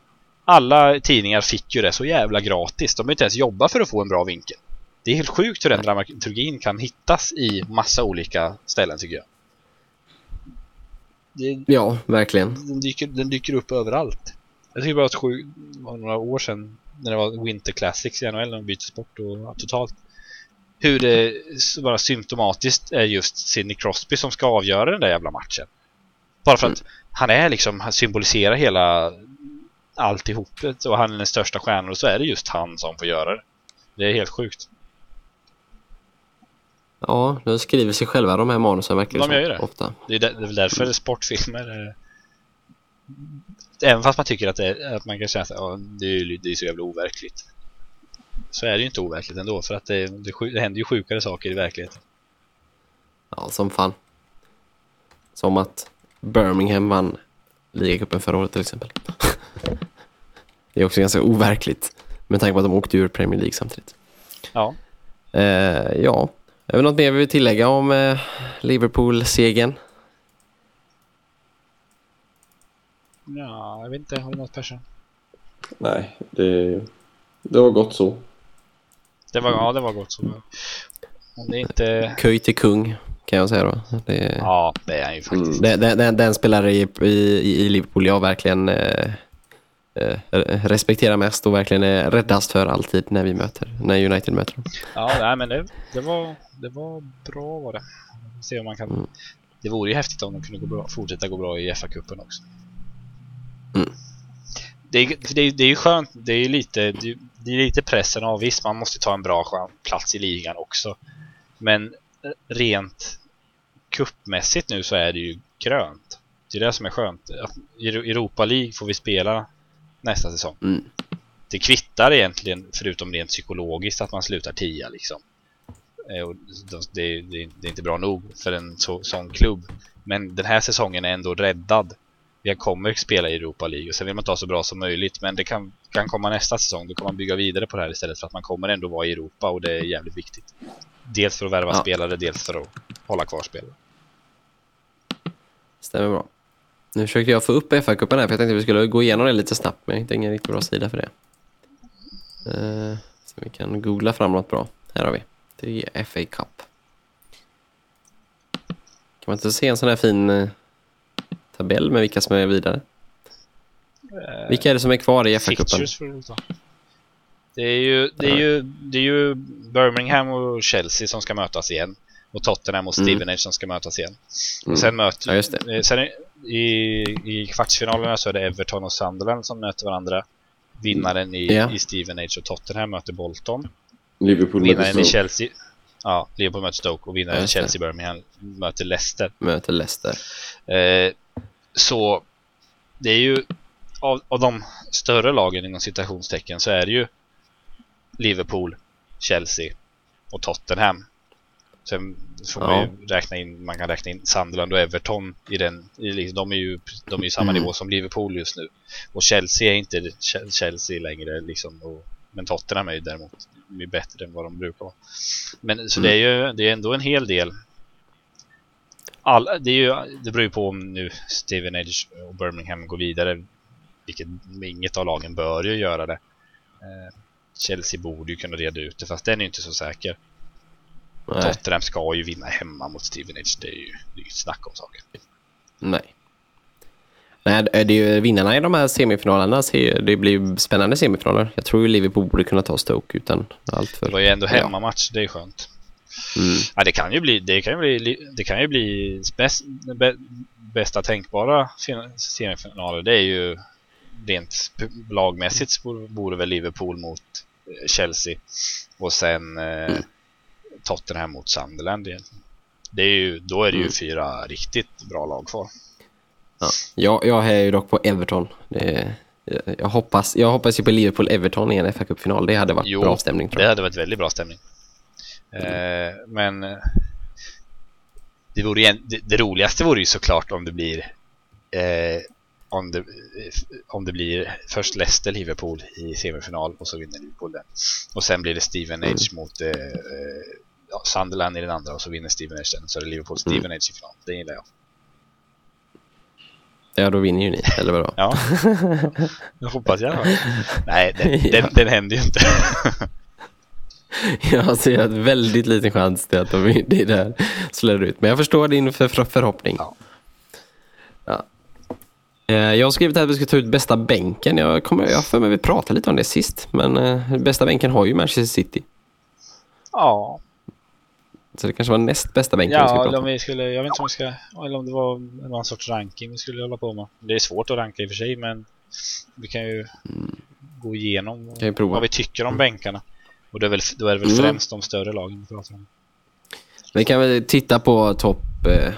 alla tidningar fick ju det så jävla gratis. De behöver inte ens jobba för att få en bra vinkel. Det är helt sjukt hur den dramaturgin kan hittas i massa olika ställen tycker jag. Det, Ja, verkligen. den, dyker, den dyker upp överallt. Jag tycker bara att sju, var några år sedan när det var Winter Classics i NHL när de bytte sport och totalt hur det bara symptomatiskt är just Sidney Crosby som ska avgöra den där jävla matchen. Bara för att han är liksom, han symboliserar hela alltihopet och han är den största stjärnan och så är det just han som får göra det. Det är helt sjukt. Ja, de skriver sig själva de här manusen verkar De som, gör ju det. Ofta. Det är, där, det är väl därför sportfilmer är... Även fast man tycker att, är, att man kan känna att ja, det, är, det är så jävla overkligt. Så är det ju inte overkligt ändå för att det, det, det händer ju sjukare saker i verkligheten. Ja, som fan. Som att Birmingham vann ligacupen förra året till exempel. det är också ganska overkligt. Med tanke på att de åkte ur Premier League samtidigt. Ja. Eh, ja, är det något mer vi vill tillägga om eh, Liverpool-segern? Ja, jag vet inte. Har du något Persson? Nej, det, det har gått så. Det var, ja, det var gott så. Om det inte... Köj till kung, kan jag säga då. Det, Ja, det är han ju faktiskt. den, den, den, spelare i, i, i Liverpool jag verkligen eh, eh, respekterar mest och verkligen är räddast för alltid när vi möter, när United möter dem. Ja, nej, men det, det, var, det var bra var det. Se om man kan... Mm. Det vore ju häftigt om de kunde gå bra, fortsätta gå bra i FA-cupen också. Mm. Det, det, är, det är ju skönt, det är ju lite, det är, det är lite pressen av visst, man måste ta en bra plats i ligan också. Men rent kuppmässigt nu så är det ju grönt. Det är det som är skönt. I Europa League får vi spela nästa säsong. Mm. Det kvittar egentligen, förutom rent psykologiskt, att man slutar tia liksom. Eh, och det, det, det är inte bra nog för en så, sån klubb. Men den här säsongen är ändå räddad. Vi kommer spela i Europa League och sen vill man ta så bra som möjligt. Men det kan, kan komma nästa säsong. Då kan man bygga vidare på det här istället för att man kommer ändå vara i Europa och det är jävligt viktigt. Dels för att värva Ja. spelare, dels för att hålla kvar spelare. stämmer bra. Nu försökte jag få upp FA-cupen här för jag tänkte att vi skulle gå igenom det lite snabbt men jag hittade ingen riktigt bra sida för det. Eh, så vi kan googla fram något bra. Här har vi. Det är FA Cup. Kan man inte se en sån här fin eh, tabell med vilka som är vidare? Eh, Vilka är det som är kvar i FA-cupen? Det är, ju, det, är ju, det är ju Birmingham och Chelsea som ska mötas igen. Och Tottenham och Mm. Stevenage som ska mötas igen. Mm. Och sen möter... Ja, just det. eh, Sen i, I kvartsfinalerna så är det Everton och Sunderland som möter varandra. Vinnaren i, Ja. i Stevenage och Tottenham möter Bolton. Liverpool möter Vinnaren i Stoke. Chelsea... Ja, Liverpool möter Stoke och vinnaren i just det. Chelsea Birmingham möter Leicester. Möter Leicester. Eh, så det är ju av, av de större lagen inom citationstecken så är det ju Liverpool, Chelsea och Tottenham. Sen får man Ja. ju räkna in, man kan räkna in Sunderland och Everton i den, i, liksom- de är ju, de är ju samma Mm. nivå som Liverpool just nu. Och Chelsea är inte Ch- Chelsea längre liksom, och, men Tottenham är ju däremot är bättre än vad de brukar vara. Men så Mm. det är ju, det är ändå en hel del alla, det, är ju, det beror ju på om nu Stevenage och Birmingham går vidare. Vilket inget av lagen bör ju göra det. Eh, Chelsea borde ju kunna reda ut det fast den är ju inte så säker. Nej. Tottenham ska ju vinna hemma mot Stevenage. Det är ju det är ju ett snack om saken. Nej. Nej, det är ju vinnarna i de här semifinalerna. Det blir ju spännande semifinaler. Jag tror ju Liverpool borde kunna ta Stoke utan allt för... Det var ju ändå Ja. hemmamatch, det är skönt. Mm. Ja, det kan ju bli, det kan ju bli, det kan ju bli bäst, bä, bästa tänkbara fin- semifinaler. Det är ju rent lagmässigt borde- väl Liverpool mot eh, Chelsea och sen eh, Tottenham mot Sunderland. Det är ju, då är det ju Mm. fyra riktigt bra lag kvar. Ja. Jag, jag är ju dock på Everton. Det, jag, jag, hoppas, jag hoppas ju på Liverpool-Everton i en fa Cup-final. Det hade varit Jo, bra stämning tror Det jag. hade varit väldigt bra stämning. Eh, men det, vore, det, det roligaste vore ju såklart om det blir eh, om, det, eh, om det blir först Leicester Liverpool i semifinal och så vinner Liverpool den. Och sen blir det Stevenage mot eh, eh, ja, Sunderland i den andra och så vinner Stevenage den. Så är det Liverpool Stevenage i final. Det gillar jag. Ja, då vinner ju ni. Eller vadå? Ja, (laughs) jag hoppas jag. (laughs) Nej, den, den, den händer ju inte. (laughs) (laughs) Jag ser en väldigt liten chans till att de, det där slår ut. Men jag förstår din för, för, förhoppning. Ja. Ja. Eh, Jag har skrivit att vi ska ta ut bästa bänken. Jag kommer jag för mig vi pratade lite om det sist. Men eh, bästa bänken har ju Manchester City. ja, Så det kanske var näst bästa bänken vi ska Ja, prata om vi skulle, jag vet inte om vi ska, eller om det var någon sorts ranking vi skulle hålla på med. Det är svårt att ranka i och för sig, men vi kan ju gå igenom Mm. Kan vad vi tycker om bänkarna. Och det är väl, då är det väl Mm. främst de större lagen vi pratar om. Vi kan väl titta på topp eh,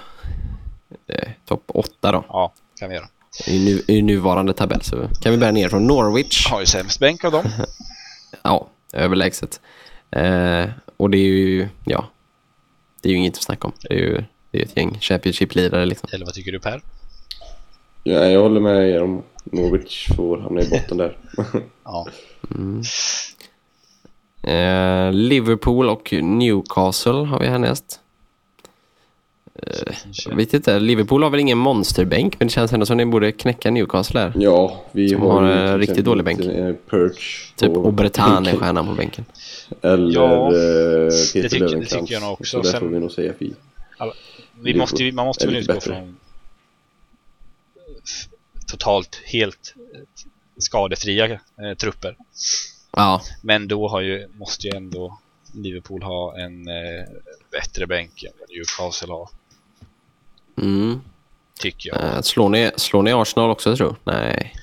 eh, topp 8 då. Ja, kan vi göra. I, nu, I nuvarande tabell. Så kan vi börja ner från Norwich. Har ju sämst bänk av dem. (laughs) Ja, överlägset. Eh, och det är ju, ja, det är ju inget att snacka om. Det är ju det är ett gäng Championship-lirare liksom. Eller vad tycker du Per? Ja, jag håller med er om Norwich får hamna i botten där. Ja, Eh, Liverpool och Newcastle har vi härnäst. Jag vet inte, Liverpool har väl ingen monsterbänk men det känns ändå som ni borde knäcka Newcastle här. ja, vi Som har, har en till riktigt dålig bänk. eh, Perch Typ på Obertan är bänken. stjärnan på bänken. Eller Ja, eh, Peter tycker- det tycker jag nog också. Så där Sen- får vi nog säga fi. vi Liverpool måste, man måste väl utgå bättre. från totalt helt eh, skadefria eh, trupper. Ja, Men då har ju, måste ju ändå Liverpool ha en eh, bättre bänk än vad Newcastle har, mm. tycker jag. Eh, slår, ni, slår ni Arsenal också tror du? Nej,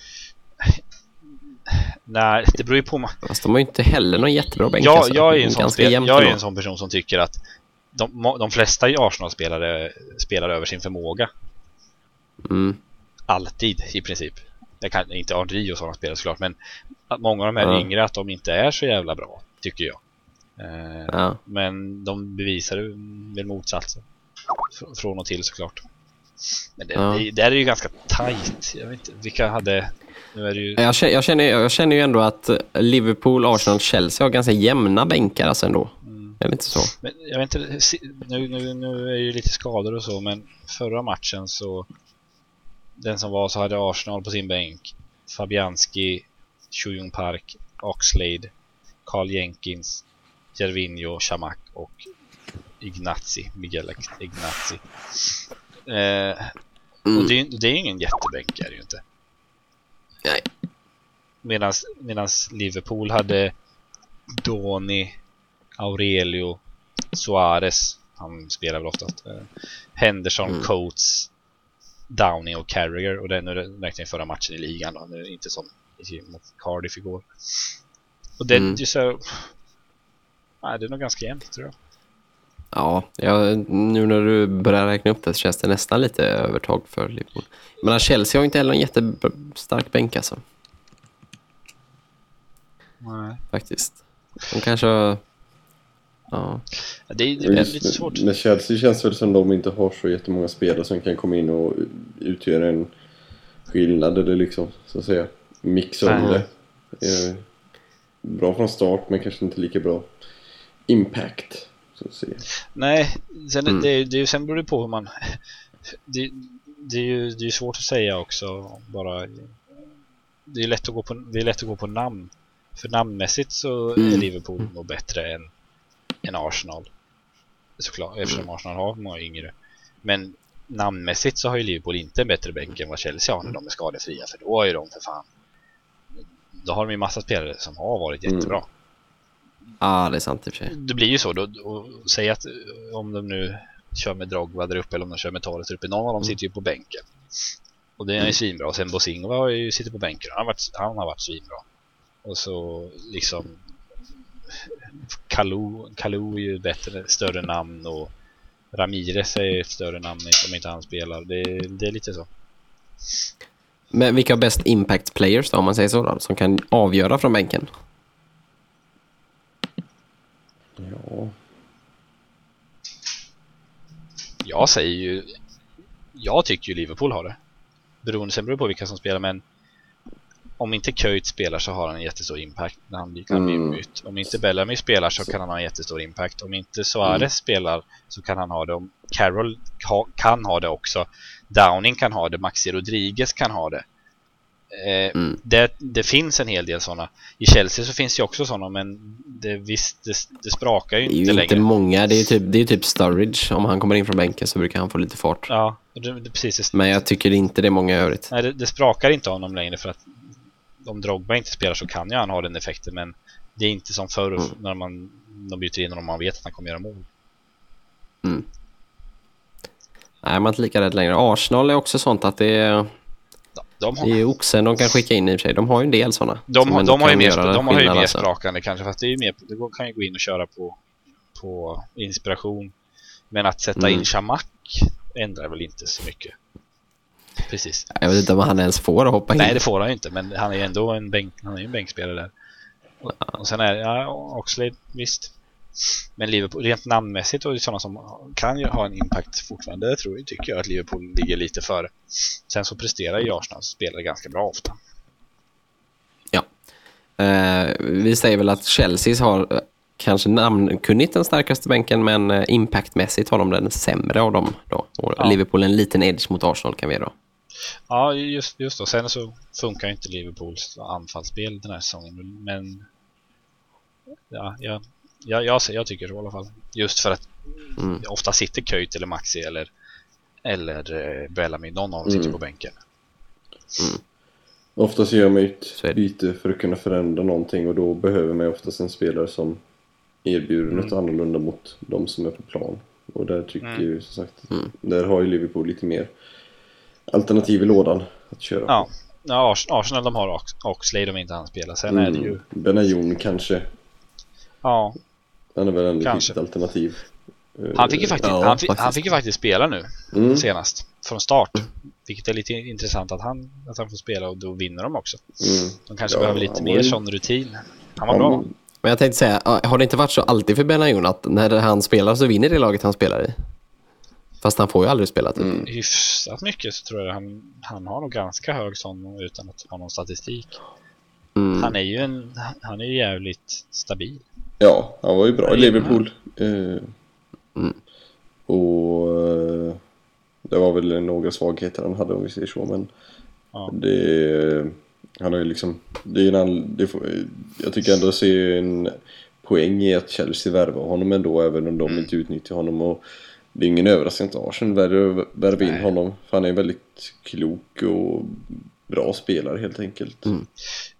Nej, det beror ju på. fast de har ju inte heller någon jättebra bänk. Jag, alltså. jag, är en sån spel, jag är en sån person som tycker att de, de flesta Arsenal-spelare spelar över sin förmåga. Mm. Alltid, i princip. Jag kan inte Henri och sådana spelare såklart, men att många av de här Ja. yngre, att de inte är så jävla bra, tycker jag. Eh, Ja. Men de bevisar väl motsatsen. Fr- Från och till såklart. Men det, Ja. det, det är ju ganska tight. Jag vet inte, vilka hade... Nu är det ju... Jag känner, jag, känner, jag känner ju ändå att Liverpool, Arsenal, Chelsea har ganska jämna bänkar alltså ändå. Mm. Är det inte så? Men jag vet inte, nu, nu, nu är det ju lite skador och så, men förra matchen så den som var så hade Arsenal på sin bänk Fabianski, Chuyung Park, Oxlade, Carl Jenkins, Gervinho, Chamak och Ignazi, Miguel Ignazi. Eh, Mm. och det, det är ingen jättebänk är det ju inte. Nej. Medan Liverpool hade Doni, Aurelio, Suarez, han spelar väl oftast, eh, Henderson, Mm. Coates, Downey och Carragher och den är det verkligen förra matchen i ligan då, nu är det inte som mot Cardiff igår. Och det, Mm. det är så Nej, det är nog ganska jämnt tror jag. Ja, ja, nu när du börjar räkna upp det så känns det nästan lite övertag för Liverpool. Men Chelsea har inte heller en jättestark bänk alltså, Nej. faktiskt. De kanske... Ja. Det, är- med- svårt. Med Chelsea känns det väl som de inte har så jättemånga spelare som kan komma in och utgöra en skillnad eller liksom, så att säga, mix det. Eh, Bra från start men kanske inte lika bra impact. Så att säga. Nej, sen, Mm. det, det, sen beror det på hur man... Det, det är ju det är svårt att säga också. Bara, det, är lätt att gå på, det är lätt att gå på namn. För namnmässigt så Mm. är Liverpool nog bättre än, än Arsenal. Såklart, eftersom Arsenal har många yngre. Men namnmässigt så har ju Liverpool inte en bättre bänk än vad Chelsea har när de är skadefria. För då är ju de för fan... Då har de ju massa spelare som har varit Mm. jättebra. ja, det är sant i och för sig. Det blir ju så då, och säg att eh, om de nu kör med Drogba där uppe eller om de kör med Torres där uppe, någon av dem sitter ju på bänken. Och det är ju svinbra. Och sen Bosingva har ju sitter på bänken. Han har varit, han har varit svinbra. Och så liksom Kalou, Kalou är ju bättre, större namn och Ramirez är ett större namn om inte han spelar. Det, det är lite så. Men vilka har bäst impact players då, om man säger så då, som kan avgöra från bänken? Ja, Jag säger ju Jag tycker ju Liverpool har det Beroende, sen beror det på vilka som spelar men Om inte Köjt spelar så har han en jättestor impact när han blir- kan bli Mm. utbytt Om inte Bellamy spelar så kan han ha en jättestor impact Om inte Suarez Mm. spelar så kan han ha det Om Carroll kan ha det också Downing kan ha det, Maxi Rodriguez kan ha det eh, Mm. det, det finns en hel del sådana I Chelsea så finns det också sådana men det, visst, det, det sprakar ju Det är ju inte inte längre många, det är typ, det är typ Sturridge. Om han kommer in från bänken så brukar han få lite fart. Ja, det, precis Men jag tycker inte det är många i övrigt. Nej, det, det sprakar inte honom längre för att om Drogba inte spelar så kan ju han ha den effekten men det är inte som förr Mm. när man de byter in honom man vet att han kommer göra mål. Nej, man är inte lika rädd längre. Arsenal är också sånt att det är, De har, det är oxen de kan skicka in i och för sig. De har ju en del sådana. de, har, de har ju mer, de har ju mer alltså. sprakande kanske fast det är ju mer, det kan ju gå in och köra på, på inspiration. Men att sätta Mm. in Chamak ändrar väl inte så mycket. Precis. Jag vet inte om han ens får hoppa in. Nej, det får han ju inte, men han är ju ändå en, bänk, han är ju en bänkspelare där. Och, och sen är ja, Oxlade, visst. Men Liverpool, rent namnmässigt och sådana som kan ju ha en impact fortfarande, det tror jag, tycker jag att Liverpool ligger lite före. Sen så presterar ju Arsenal spelare ganska bra ofta. Eh, vi säger väl att Chelsea har kanske namnkunnigt den starkaste bänken men eh, impactmässigt har de den sämre av dem. Då. Och Ja. Liverpool en liten edge mot Arsenal kan vi då. Ja, just, just då. Sen så funkar inte Liverpools anfallsspel den här säsongen, men ja, jag, jag, jag, jag tycker så i alla fall. Just för att Mm. ofta sitter Köjt eller Maxi eller, eller eh, Bellamy, någon av dem sitter Mm. på bänken. Oftast gör man ju ett byte för att kunna förändra någonting och då behöver man oftast en spelare som erbjuder Mm. något annorlunda mot de som är på plan. Och där tycker Mm. ju som sagt, Mm. där har ju Liverpool lite mer alternativ i lådan att köra Ja, ja Ars- Arsenal de har Ox- Oxlade om inte han spelar. Sen är det ju, Mm. Benayoun kanske, ja, han är väl ändå ett Kanske. litet alternativ. Han fick ju faktiskt, Ja, han, fick, han faktiskt. fick ju faktiskt spela nu Mm. senast, från start. Vilket är lite intressant att han, att han får spela och då vinner de också. Mm. De kanske Ja, behöver lite mer ju- sån rutin. Han var Han- bra. Men jag tänkte säga, har det inte varit så alltid för Benayoun att när han spelar så vinner det laget han spelar i? Fast han får ju aldrig spela typ. Mm. hyfsat mycket så tror jag han, han har nog ganska hög sån utan att ha någon statistik. Mm. Han är ju en, han är ju jävligt stabil. Ja, han var ju bra i Liverpool. Eh, Mm. Och... eh, det var väl några svagheter han hade om vi säger så men Ja. det, han har ju liksom, det är en all, det får, jag tycker ändå se en poäng i att Chelsea värvar honom ändå även om de Mm. inte utnyttjar honom och det är ingen överraskning att Arsenal värvar in Nej. honom för han är väldigt klok och bra spelare helt enkelt. Mm.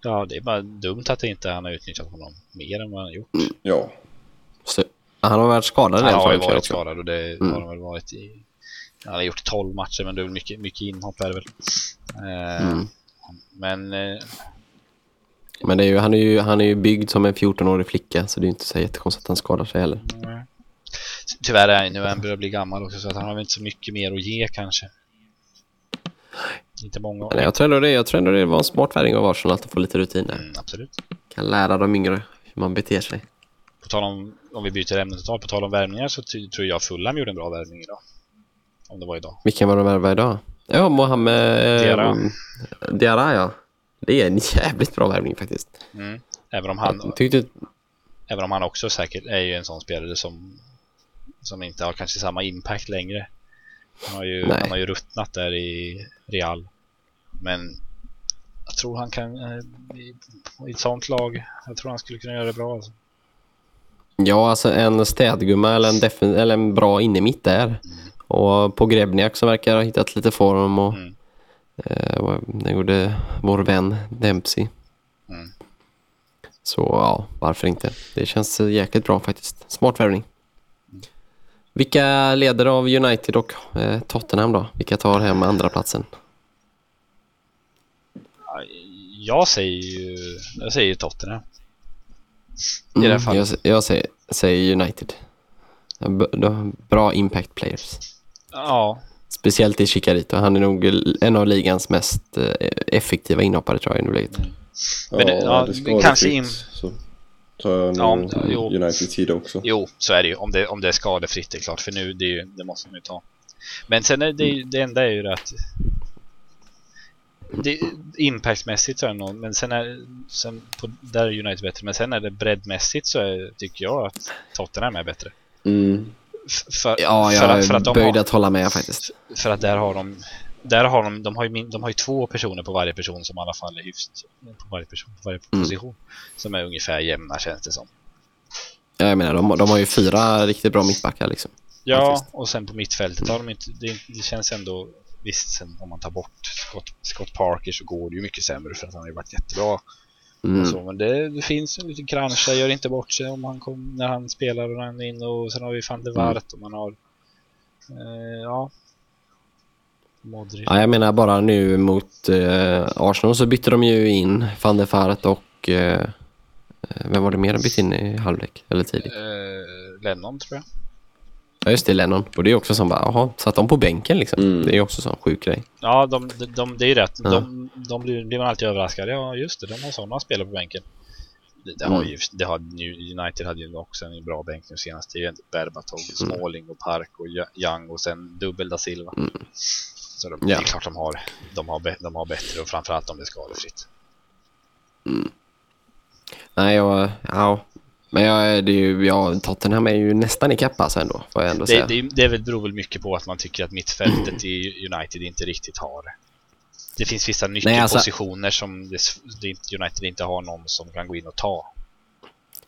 Ja, det är bara dumt att inte han har utnyttjat honom mer än vad han har gjort. Ja, Så, han har varit skadad i Han alla har ju varit skadad och det Mm. har han väl varit i... Han har gjort 12 matcher men det är mycket, mycket inhopp är det väl. Eh, Mm. Men eh, Men det är ju, han, är ju, han är ju byggd som en 14-årig flicka så det är ju inte så jättekonstigt att han skadar sig heller. nej. tyvärr är han nu han börjar bli gammal också så att han har väl inte så mycket mer att ge kanske. Inte många. Men jag tror ändå det, jag tror ändå det var en smart värvning av Arsenal att få lite rutin där. Mm, absolut. Kan lära de yngre hur man beter sig. På tal om, om vi byter ämne totalt, på tal om värvningar så tror jag Fulham gjorde en bra värvning idag. Om det var idag. Vilken var de värvade idag? Ja, Mohamed... Diarra. Diarra, ja. Det är en jävligt bra värvning faktiskt. Mm. Även om han, tyckte... även om han också säkert är ju en sån spelare som som inte har kanske samma impact längre. Han har ju, Nej. han har ju ruttnat där i Real. Men jag tror han kan eh, i, i ett sånt lag, jag tror han skulle kunna göra det bra. Alltså. Ja, alltså en städgumma eller en, eller en bra innermitt där. Och på Grebniak som verkar ha hittat lite form och Mm. eh, det gjorde vår vän Dempsey. Mm. Så ja, varför inte? Det känns jäkligt bra faktiskt. Smart värvning. Vilka leder av United och eh, Tottenham då? Vilka tar hem andra platsen? Ja, Jag säger ju, jag säger Tottenham. I det här fallet. Mm, jag, jag säger, säger United. B- Bra impact players. Ja, Speciellt i Chicarito. Han är nog en av ligans mest eh, effektiva inhoppare tror jag i nuläget. Men det- ja, är det kanske in- Så tar jag Ja, jo. Uniteds sida också. jo, så är det ju. Om det, om det är skadefritt, det är klart. För nu, det, är ju, det måste man ju ta. Men sen är det, ju- det enda är ju att det, impactmässigt så är det nog, men sen är sen på, där är United bättre. Men sen är det breddmässigt så är, tycker jag att Tottenham är bättre. Mm. För, Ja, för, jag att, för att de böjd har, att hålla med faktiskt. för att där har de där har de, de har ju, min, de har ju två personer på varje person som i alla fall är hyfsat på varje person, på varje Mm. position. Som är ungefär jämna känns det som. Ja, Jag menar, de, de har ju fyra riktigt bra mittbackar liksom. Ja, Faktiskt. och sen på mittfältet har de inte, det, det känns ändå, visst sen om man tar bort Scott, Scott Parker så går det ju mycket sämre för att han har ju varit jättebra. Mm. Så, men det, det finns en liten kranscha, gör inte bort sig om han kom, när han spelar och han inne och sen har vi van der Waart och man har, eh, ja. Modric. Ja, jag menar bara nu mot eh, Arsenal så bytte de ju in van der Vaart och eh, vem var det mer de bytte in i halvlek eller tidigt? Eh, Lennon tror jag. Ja just det, Lennon. Och det är också som bara, jaha, satt de på bänken liksom? Mm. Det är också sån sjuk grej. Ja, de, de, de, det är ju rätt. Ja. De, de blir, blir man alltid överraskad. Ja, just det, de har sådana spelare på bänken. Det, det har Mm. ju, det har, United hade ju också en bra bänk nu senast. Det är ju Berbatov, Mm. Smalling och Park och Young och sen dubbel da Silva. Mm. Så de, Ja. det är klart de har, de, har, be- de har bättre och framförallt om det är skadefritt. Nej, jag, ja. Men jag, det är ju, ja, Tottenham är ju nästan i kapp alltså ändå, får jag ändå Det, säga. det, det väl, beror väl mycket på att man tycker att mittfältet i United inte riktigt har det finns vissa alltså- nyckelpositioner som det, det, inte- United inte har någon som kan gå in och ta.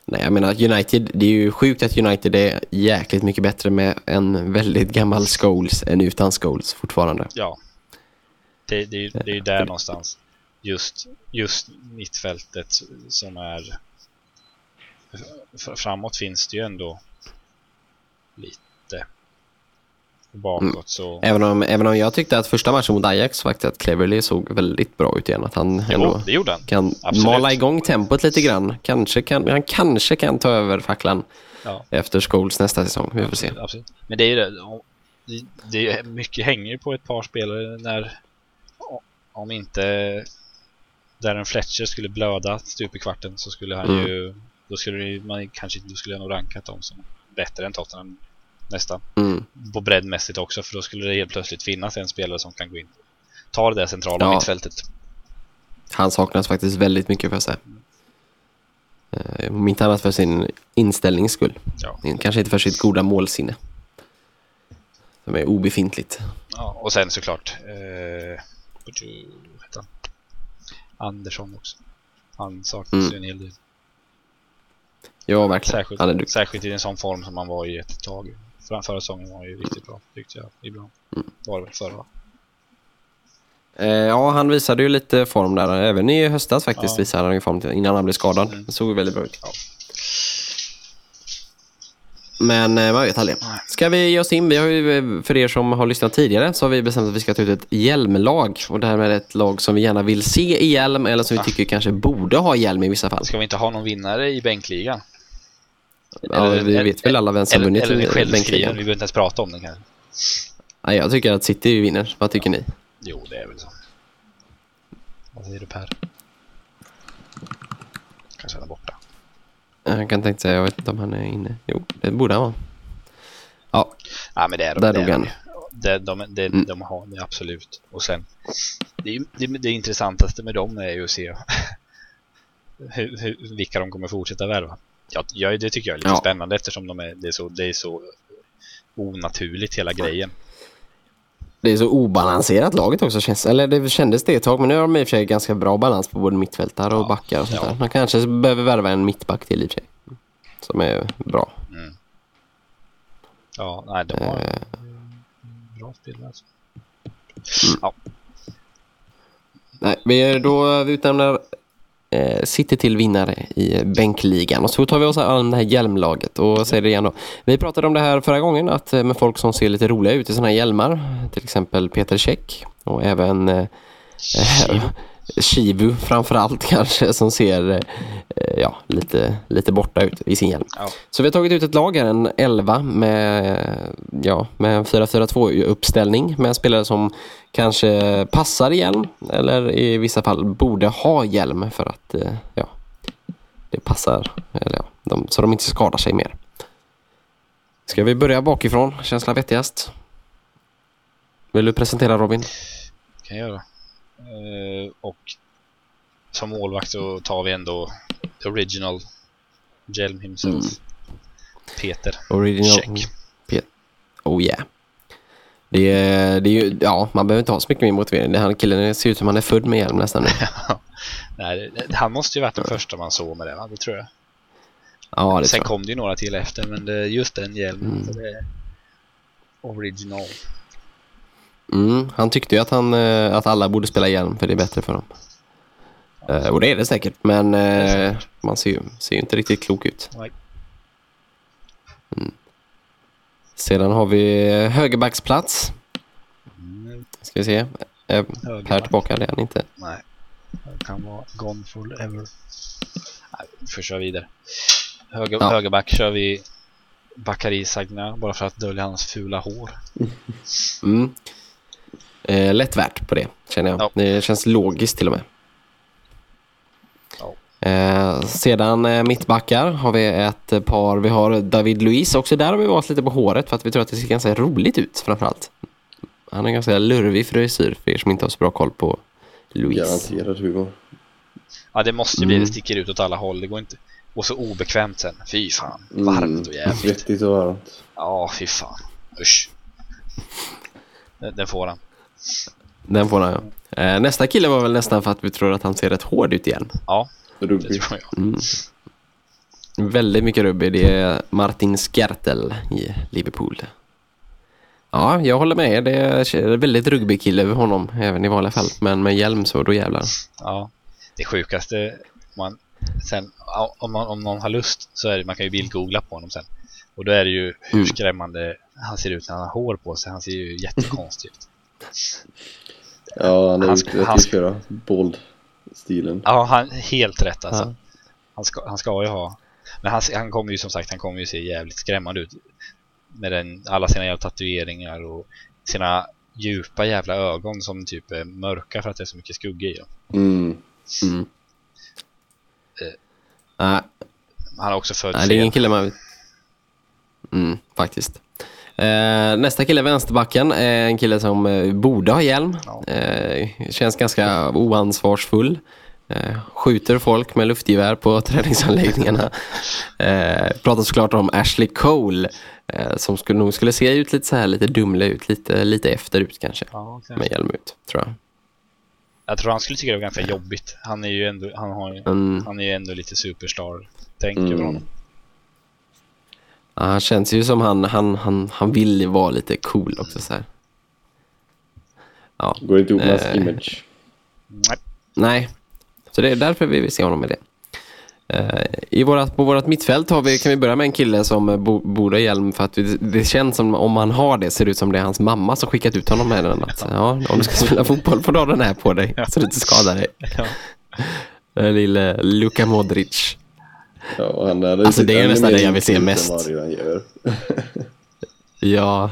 Nej, jag menar United, det är ju sjukt att United är jäkligt mycket bättre med en väldigt gammal Scholes än utan Scholes fortfarande. Ja. Det, det, det är ju där någonstans. Just, just mittfältet som är... Framåt finns det ju ändå lite. Och bakåt Mm. så... Även om, även om jag tyckte att första matchen mot Ajax faktiskt att Cleverley såg väldigt bra ut igen. Att han Jo, ändå det gjorde han. kan absolut. mala igång tempot lite grann. Kanske kan, han kanske kan ta över facklan Ja. efter Scholes nästa säsong. Vi får se. Absolut. Men det är ju det- Det är mycket hänger ju på ett par spelare när om inte Darren Fletcher skulle blöda stup i kvarten så skulle han Mm. ju då skulle man kanske då skulle jag nog rankat dem som bättre än Tottenham nästan Mm. på breddmässigt också för då skulle det helt plötsligt finnas en spelare som kan gå in ta det där centrala Ja. mittfältet. Han saknas faktiskt väldigt mycket för sig. Eh, Om inte annat för sin inställnings skull. Ja. Kanske inte för sitt goda målsinne. Som är obefintligt. Ja, och sen såklart eh? Andersson också. Han saknas Mm. ju en hel del. Ja, verkligen. Särskilt, Han är duktig. särskilt i en sån form som han var i ett tag. Förra säsongen var han ju riktigt bra, tyckte jag ibland. Mm. Var det väl förra? Eh, ja, han visade ju lite form där. Även i höstas faktiskt Ja. visade han ju form innan han blev skadad. Mm. Det såg väldigt bra ut. Ja. Men eh, man vet aldrig. Ska vi ge oss in? Vi har ju, eh, för er som har lyssnat tidigare så har vi bestämt att vi ska ta ut ett hjälmlag. Och därmed ett lag som vi gärna vill se i hjälm eller som vi Ah. tycker kanske borde ha hjälm i vissa fall. Ska vi inte ha någon vinnare i bänkligan? Ja, Eller- vi vet väl alla vem som Eller, vunnit eller i självskriven, vi behöver inte ens prata om den kanske. Nej, jag tycker att City vinner. Vad tycker ni? Jo, det är väl så. Vad säger du Per? Kanske han är borta. Jag kan tänka säga, jag vet inte om han är inne. Jo, det borde han vara. Ja, Ja, men det är de. Där dog han. de. Det, de, det, Mm. de har det absolut. Och sen, det, det, det intressantaste med dem är ju att se (laughs) hur, hur, vilka de kommer fortsätta värva. Ja, jag, det tycker jag är lite Ja. spännande eftersom de är, det, är så, det är så onaturligt hela grejen. det är så obalanserat laget också känns Eller det kändes det ett tag, men nu har de i och för sig ganska bra balans på både mittfältare och Ja, backar och sånt ja. där. De kanske behöver värva en mittback till i och för sig. Som är bra. Mm. Ja, nej, de har Eh, bra spelare alltså. nej, vi är då vi utnämner Eh, City till vinnare i bänkligan. Och så tar vi oss an det här hjälmlaget och säger det igen då. Vi pratade om det här förra gången, att eh, med folk som ser lite roliga ut i sådana här hjälmar. Till exempel Peter Käck och även eh, Shivu framförallt (laughs) kanske som ser eh, ja, lite, lite borta ut i sin hjälm. Ja. Så vi har tagit ut ett lag här, en 11 med, ja, med en 4-4-2 uppställning med en spelare som kanske passar i hjälm eller i vissa fall borde ha hjälm för att eh, ja, det passar eller ja, de, så de inte skadar sig mer. Ska vi börja bakifrån? Känsla vettigast. Vill du presentera Robin? kan jag göra. Eh, och som målvakt så tar vi ändå the original Hjelm himself. Mm. Peter. Original. Check. Pe- Oh yeah. Det är, det är ju, ja, man behöver inte ha så mycket mer motivering. Den här killen ser ut som han är född med hjälm nästan nu. (laughs) Nej, det- han måste ju varit den första man såg med det, va? det tror jag. Ja, det Sen kom det ju några till efter, men just den hjälmen, Mm. så det är original. Mm, han tyckte ju att, han, eh, att alla borde spela hjälm för det är bättre för dem. Eh, och det är det säkert, men är eh, säkert. man ser ju, ser ju inte riktigt klok ut. Nej. Sedan har vi högerbacksplats. Mm, Ska vi se. Eh, Per högerback. tillbaka, det är han inte. Nej, det kan vara gone forever. Nej, vi får köra vidare. Höger, Ja. Högerback kör vi Bakari Sagna, bara för att dölja hans fula hår. Mm. Eh, lätt värt på det, känner jag. Ja. Det känns logiskt till och med. Ja. Eh, sedan eh, mittbackar har vi ett par. Vi har David Luiz. Också där har vi varit lite på håret för att vi tror att det ser ganska roligt ut framförallt. Han har ganska lurvig frisyr för er som inte har så bra koll på Luiz. Garanterat Hugo. Ja, det måste ju bli, Mm. det sticker ut åt alla håll, det går inte. Och så obekvämt sen, fy fan. Varmt och jävligt. Svettigt och varmt. Ja, fy fan. Usch. Den, den får han. Den får han ja. Eh, nästa kille var väl nästan för att vi tror att han ser rätt hård ut igen. Ja, det Rugby. tror jag. Mm. Väldigt mycket rugby. Det är Martin Skertel i Liverpool. Ja, jag håller med. Det är väldigt rugbykille över honom även i vanliga fall. Men med hjälm så då jävlar. Ja. Det sjukaste, man, sen, om, man, om någon har lust så är det, man kan ju bildgoogla på honom sen. Och då är det ju hur Mm. skrämmande han ser ut när han har hår på sig. Han ser ju jättekonstig ut. Ja, han har Han han i att köra bold-stilen. Ja, han helt rätt alltså. Ja. Han, ska, han ska ju ha. Men han, han kommer ju som sagt, han kommer ju se jävligt skrämmande ut. Med den, alla sina jävla tatueringar och sina djupa jävla ögon som typ är mörka för att det är så mycket skugga i dem. Mm. Mm. Nej, Han har också född nej, det är ingen kille man vill. Mm, faktiskt. Eh, nästa kille, vänsterbacken, är en kille som eh, borde ha hjälm. Ja. Eh, känns ganska oansvarsfull. Eh, skjuter folk med luftgevär på (laughs) träningsanläggningarna. Eh, pratar såklart om Ashley Cole eh, som skulle, nog skulle se ut lite så här lite dumlig ut, lite, lite efter ut kanske. Ja, kanske. Med hjälm ut, tror jag. Jag tror han skulle tycka det var ganska jobbigt. Han är ju ändå, han har, Mm. han är ju ändå lite superstar. Tänk Mm. över honom. Ja, han känns ju som han, han, han, han vill ju vara lite cool också så här. Ja, Går inte ihop med hans Eh. image. Nej. nej. Så det är därför vi vill se honom med det. Eh, I vårat, på vårt mittfält har vi, kan vi börja med en kille som eh, bo, borde ha hjälm för att det, det känns som om han har det ser det ut som det är hans mamma som skickat ut honom med den. Att, ja, om du ska spela fotboll får du ha den här på dig så du inte skadar dig. Ja. Lille Luka Modric. Ja, och han hade Alltså, det är nästan det jag vill se mest. han. (laughs) Ja,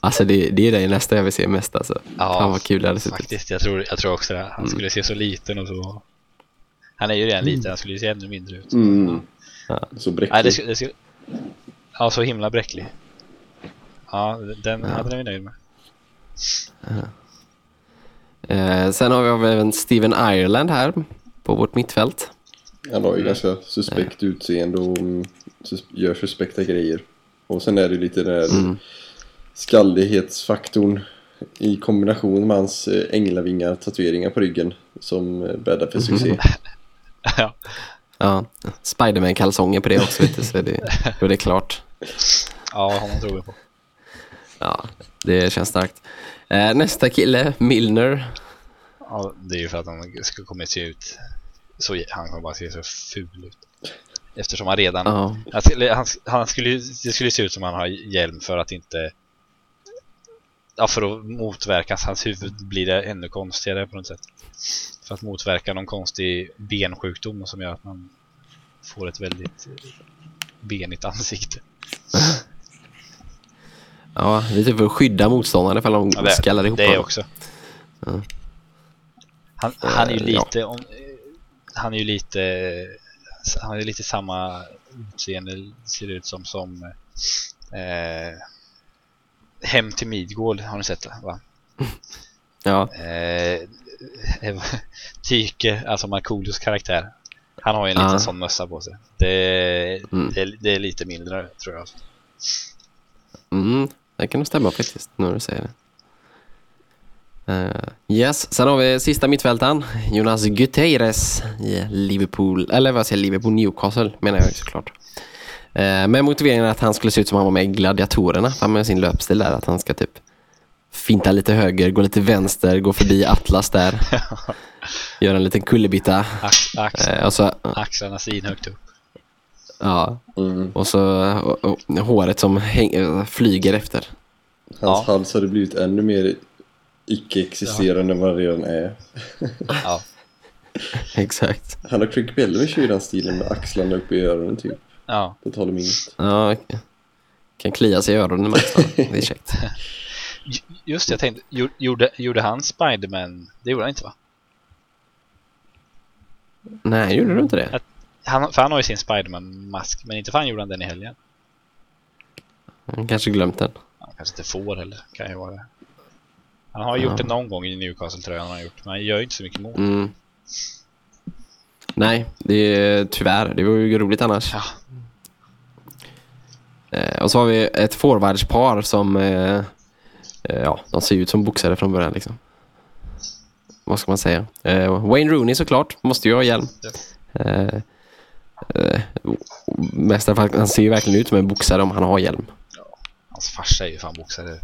alltså det, det är det nästa jag vill se mest alltså. Ja, Fan vad kul det hade sett ut. Faktiskt, jag tror, jag tror också det. Han skulle se så liten och så. Han är ju redan liten, han skulle ju se ännu mindre ut. Mm. Ja. Så Nej, bräcklig. det, skulle- det, skulle- ja, så himla bräcklig. Ja, den hade vi nöjd med. Eh, sen har vi även Steven Ireland här på vårt mittfält. Han har ju ganska suspekt utseende och mm, sus gör suspekta grejer. Och sen är det lite den här Mm. skallighetsfaktorn i kombination med hans eh, änglavingar tatueringar på ryggen som eh, bäddar för succé. (laughs) ja, Ja, Spiderman-kalsonger på det också, vet du, så är det, då är det klart. ja, honom tror vi på. Ja, det känns starkt. Eh, nästa kille, Milner. Ja, det är ju för att han ska komma se ut så han kommer bara se så ful ut. Eftersom han redan Ja, han, skulle- han, han skulle, det skulle se ut som han har hjälm för att inte Ja, för att motverka hans huvud blir det ännu konstigare på något sätt. För att motverka någon konstig bensjukdom som gör att man får ett väldigt benigt ansikte. (laughs) ja lite för att skydda motståndare ifall de Ja, det, skallar ihop det honom. också. Han, han är ju Eh, ja. lite om, Han är ju lite Han är lite samma utseende ser ut som som eh, Hem till Midgård har ni sett det va? (laughs) Ja, Eh, Tyke, alltså Markoolios karaktär Han har ju en liten sån mössa på sig Det, Mm. det, det är lite mindre tror jag mm, det kan nog stämma faktiskt, när du säger det. Eh, yes, sen har vi sista mittfältaren, Jonas Guterres i Liverpool, eller vad säger Liverpool Newcastle menar jag såklart. Eh, med motiveringen att han skulle se ut som han var med i Gladiatorerna, han med sin löpstil där, att han ska typ finta lite höger, gå lite vänster, gå förbi Atlas där, (laughs) göra en liten kullerbytta. Ax, ax, Eh, och så, Axlarna svinhögt upp ja, Mm. och så och, och, håret som häng, flyger efter. Hans Ja. hals hade blivit ännu mer icke-existerande än vad det redan är. (laughs) Ja, Exakt. Han har Craig Bellamy kör i den stilen med axlarna upp i öronen typ. ja På tal om inget. Ja, okej. kan klia sig i öronen med nästan. (laughs) Det är käckt. Ju- Just det, jag tänkte, gjo- gjorde, gjorde han Spiderman? Det gjorde han inte va? Nej, gjorde du inte det? Han, för han har ju sin Spiderman-mask, men inte fan gjorde han den i helgen. Han kanske glömt den. Han kanske inte får heller, kan ju vara det. Han har ju Ja. gjort det någon gång i Newcastle tror jag han har gjort, men han gör ju inte så mycket mål. Mm. Nej, det är tyvärr. Det var ju roligt annars. Ja. Eh, och så har vi ett forwardspar som eh, eh, ja, de ser ut som boxare från början liksom. Vad ska man säga? Eh, Wayne Rooney såklart, måste ju ha hjälm. Ja. Eh, eh, mest han ser ju verkligen ut som en boxare om han har hjälm. Hans farsa är ju fan boxare.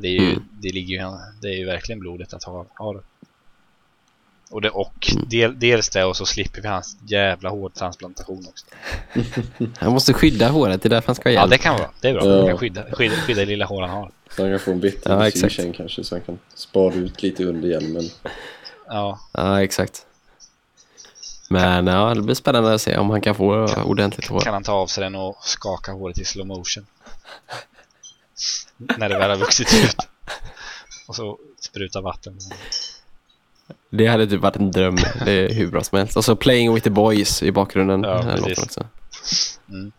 Det, är ju, Mm. det, ligger ju, det är ju verkligen blodet att ha, ha det. Och, det, och Mm. del, dels det och så slipper vi hans jävla hårtransplantation också. (laughs) Han måste skydda håret, det är därför han ska ha Ja, hjälm. det kan vara. Det är bra. Ja. Man kan skydda, skydda, skydda det lilla hår han har. Så han kan få en vettig Ja, ja, sen kanske så han kan spara ut lite under hjälmen. Ja, Ja, exakt. Men ja, det blir spännande att se om han kan få ordentligt hår. kan han ta av sig den och skaka håret i slow motion. När det väl har vuxit ut. Och så spruta vatten. Det hade typ varit en dröm. Det är hur bra som helst. Och så Playing with the Boys i bakgrunden. Ja, Den här precis. låten också. Mm.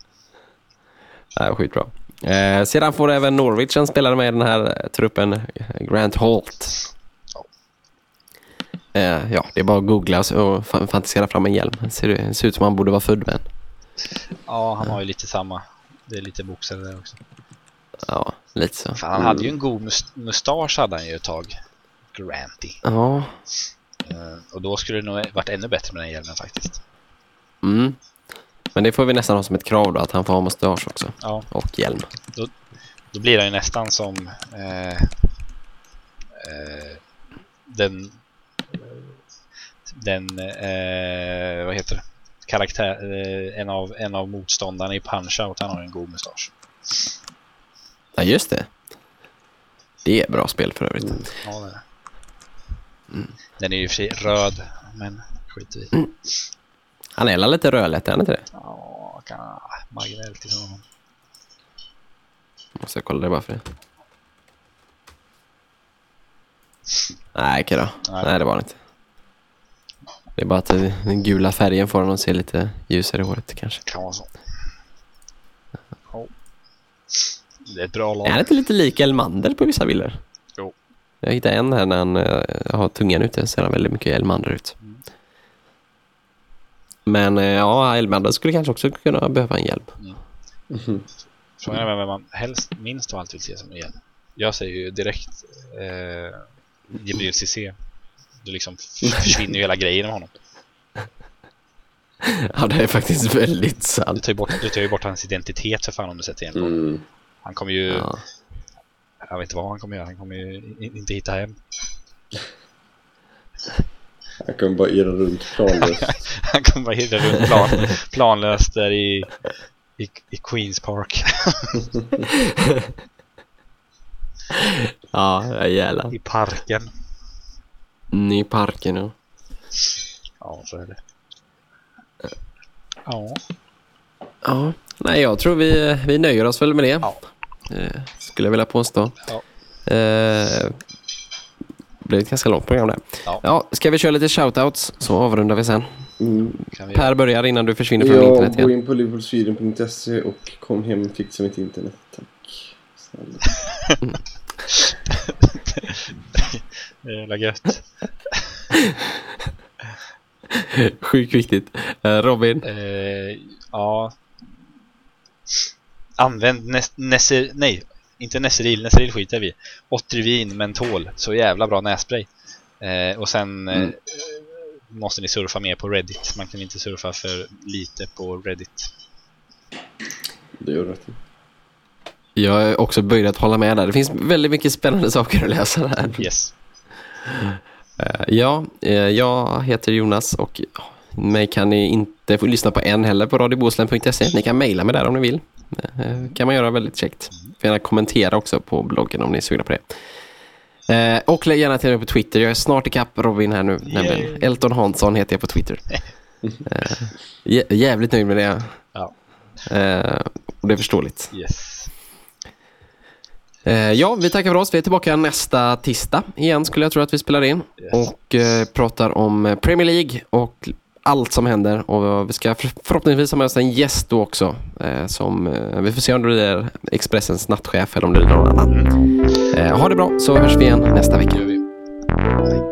Ja, skitbra. Eh, sedan får även Norwich en spelare med i den här truppen, Grant Holt. Eh, ja, det är bara att googla och, och fa- fantisera fram en hjälm. Ser, ser ut som han borde vara född med en. Ja, han har ju lite samma. Det är lite boxare där också. Ja, lite så. Fan, han hade ju en god mus- mustasch hade han ju ett tag. Granty. Ja, Eh, och då skulle det nog varit ännu bättre med den hjälmen faktiskt. mm. Men det får vi nästan ha som ett krav då, att han får ha mustasch också. Ja, Och hjälm. då blir han ju nästan som eh, eh, den den eh, vad heter det? Karaktär, eh, en, av, en av motståndarna i Punch-Out, han har en god mustasch. Ja, just det. Det är bra spel för övrigt. Ja, det är det. Den är ju för sig röd, men skiter vi i. Han är lite rödlätt, är han inte det? Ja, kan, marginellt ifrån honom. Måste jag kolla det bara för det. Nej, okej då. Nej. Nej, det var det inte. Det är bara att den gula färgen får honom att se lite ljusare i håret kanske. Kan vara så. Ja. Det är ett bra lag. Är han inte lite lik Elmander på vissa bilder? Jo. Jag hittade en här när han eh, har tungan ute, ser han väldigt mycket Elmander ut. Mm. Men eh, ja, Elmander skulle kanske också kunna behöva en hjälp. Frågan är vem man helst minst av allt vill se som igen. Jag säger ju direkt eh, Jibril (laughs) Cissé. Du liksom försvinner ju hela grejen med honom. Ja, det är faktiskt väldigt Du sant. tar ju bort, du tar ju bort hans identitet för fan om du sätter igen honom. Mm. Han kommer ju, Ja. jag vet inte vad han kommer göra. Han kommer ju i- inte hitta hem. Jag kan bara irra runt planlöst. (laughs) Han kommer bara hitta runt plan, planlöst där i, i, i Queens Park. (laughs) Ja, jävlar. I parken. Ny parken och... Ja, så är det. Ja, Ja, nej jag tror vi, vi nöjer oss väl med det. Ja. Eh, skulle jag vilja påstå. Ja. Eh, det blev ett ganska långt program där. Ja. Ja, ska vi köra lite shoutouts så avrundar vi sen. Mm. vi Per börjar innan du försvinner från Ja, internet gå igen. in på liverpoolsweden.se och kom hem fixa mitt internet. Tack. Snälla. (laughs) Jävla gött. Sjukt viktigt. Eh, Robin? Eh, ja. Använd Nes- Nesser... Nej, inte Nesseril. Nesseril skiter vi. Otrivin mentol. Så jävla bra nässpray. Eh, och sen eh, Mm. måste ni surfa mer på Reddit. Man kan inte surfa för lite på Reddit. Det gör du rätt. Jag har också börjat hålla med där. Det finns väldigt mycket spännande saker att läsa där. Yes. Eh, Ja, eh, jag heter Jonas och mig kan ni inte få lyssna på än heller på radiobohuslän.se. Ni kan mejla mig där om ni vill. Eh, kan man göra väldigt käckt. Får gärna kommentera också på bloggen om ni är sugna på det. Eh, och lägg gärna till mig på Twitter. Jag är snart ikapp Robin här nu. Nämligen. Elton Hansson heter jag på Twitter. Eh, jä- jävligt nöjd med det. Ja. Eh, och det är förståeligt. Yes. Eh, ja, vi tackar för oss. Vi är tillbaka nästa tisdag igen skulle jag tro att vi spelar in. Yes. Och eh, pratar om Premier League och allt som händer och vi ska förhoppningsvis ha med oss en gäst då också. Eh, som, eh, vi får se om det blir Expressens nattchef eller om det blir någon annan. Eh, ha det bra så hörs vi igen nästa vecka. Hej.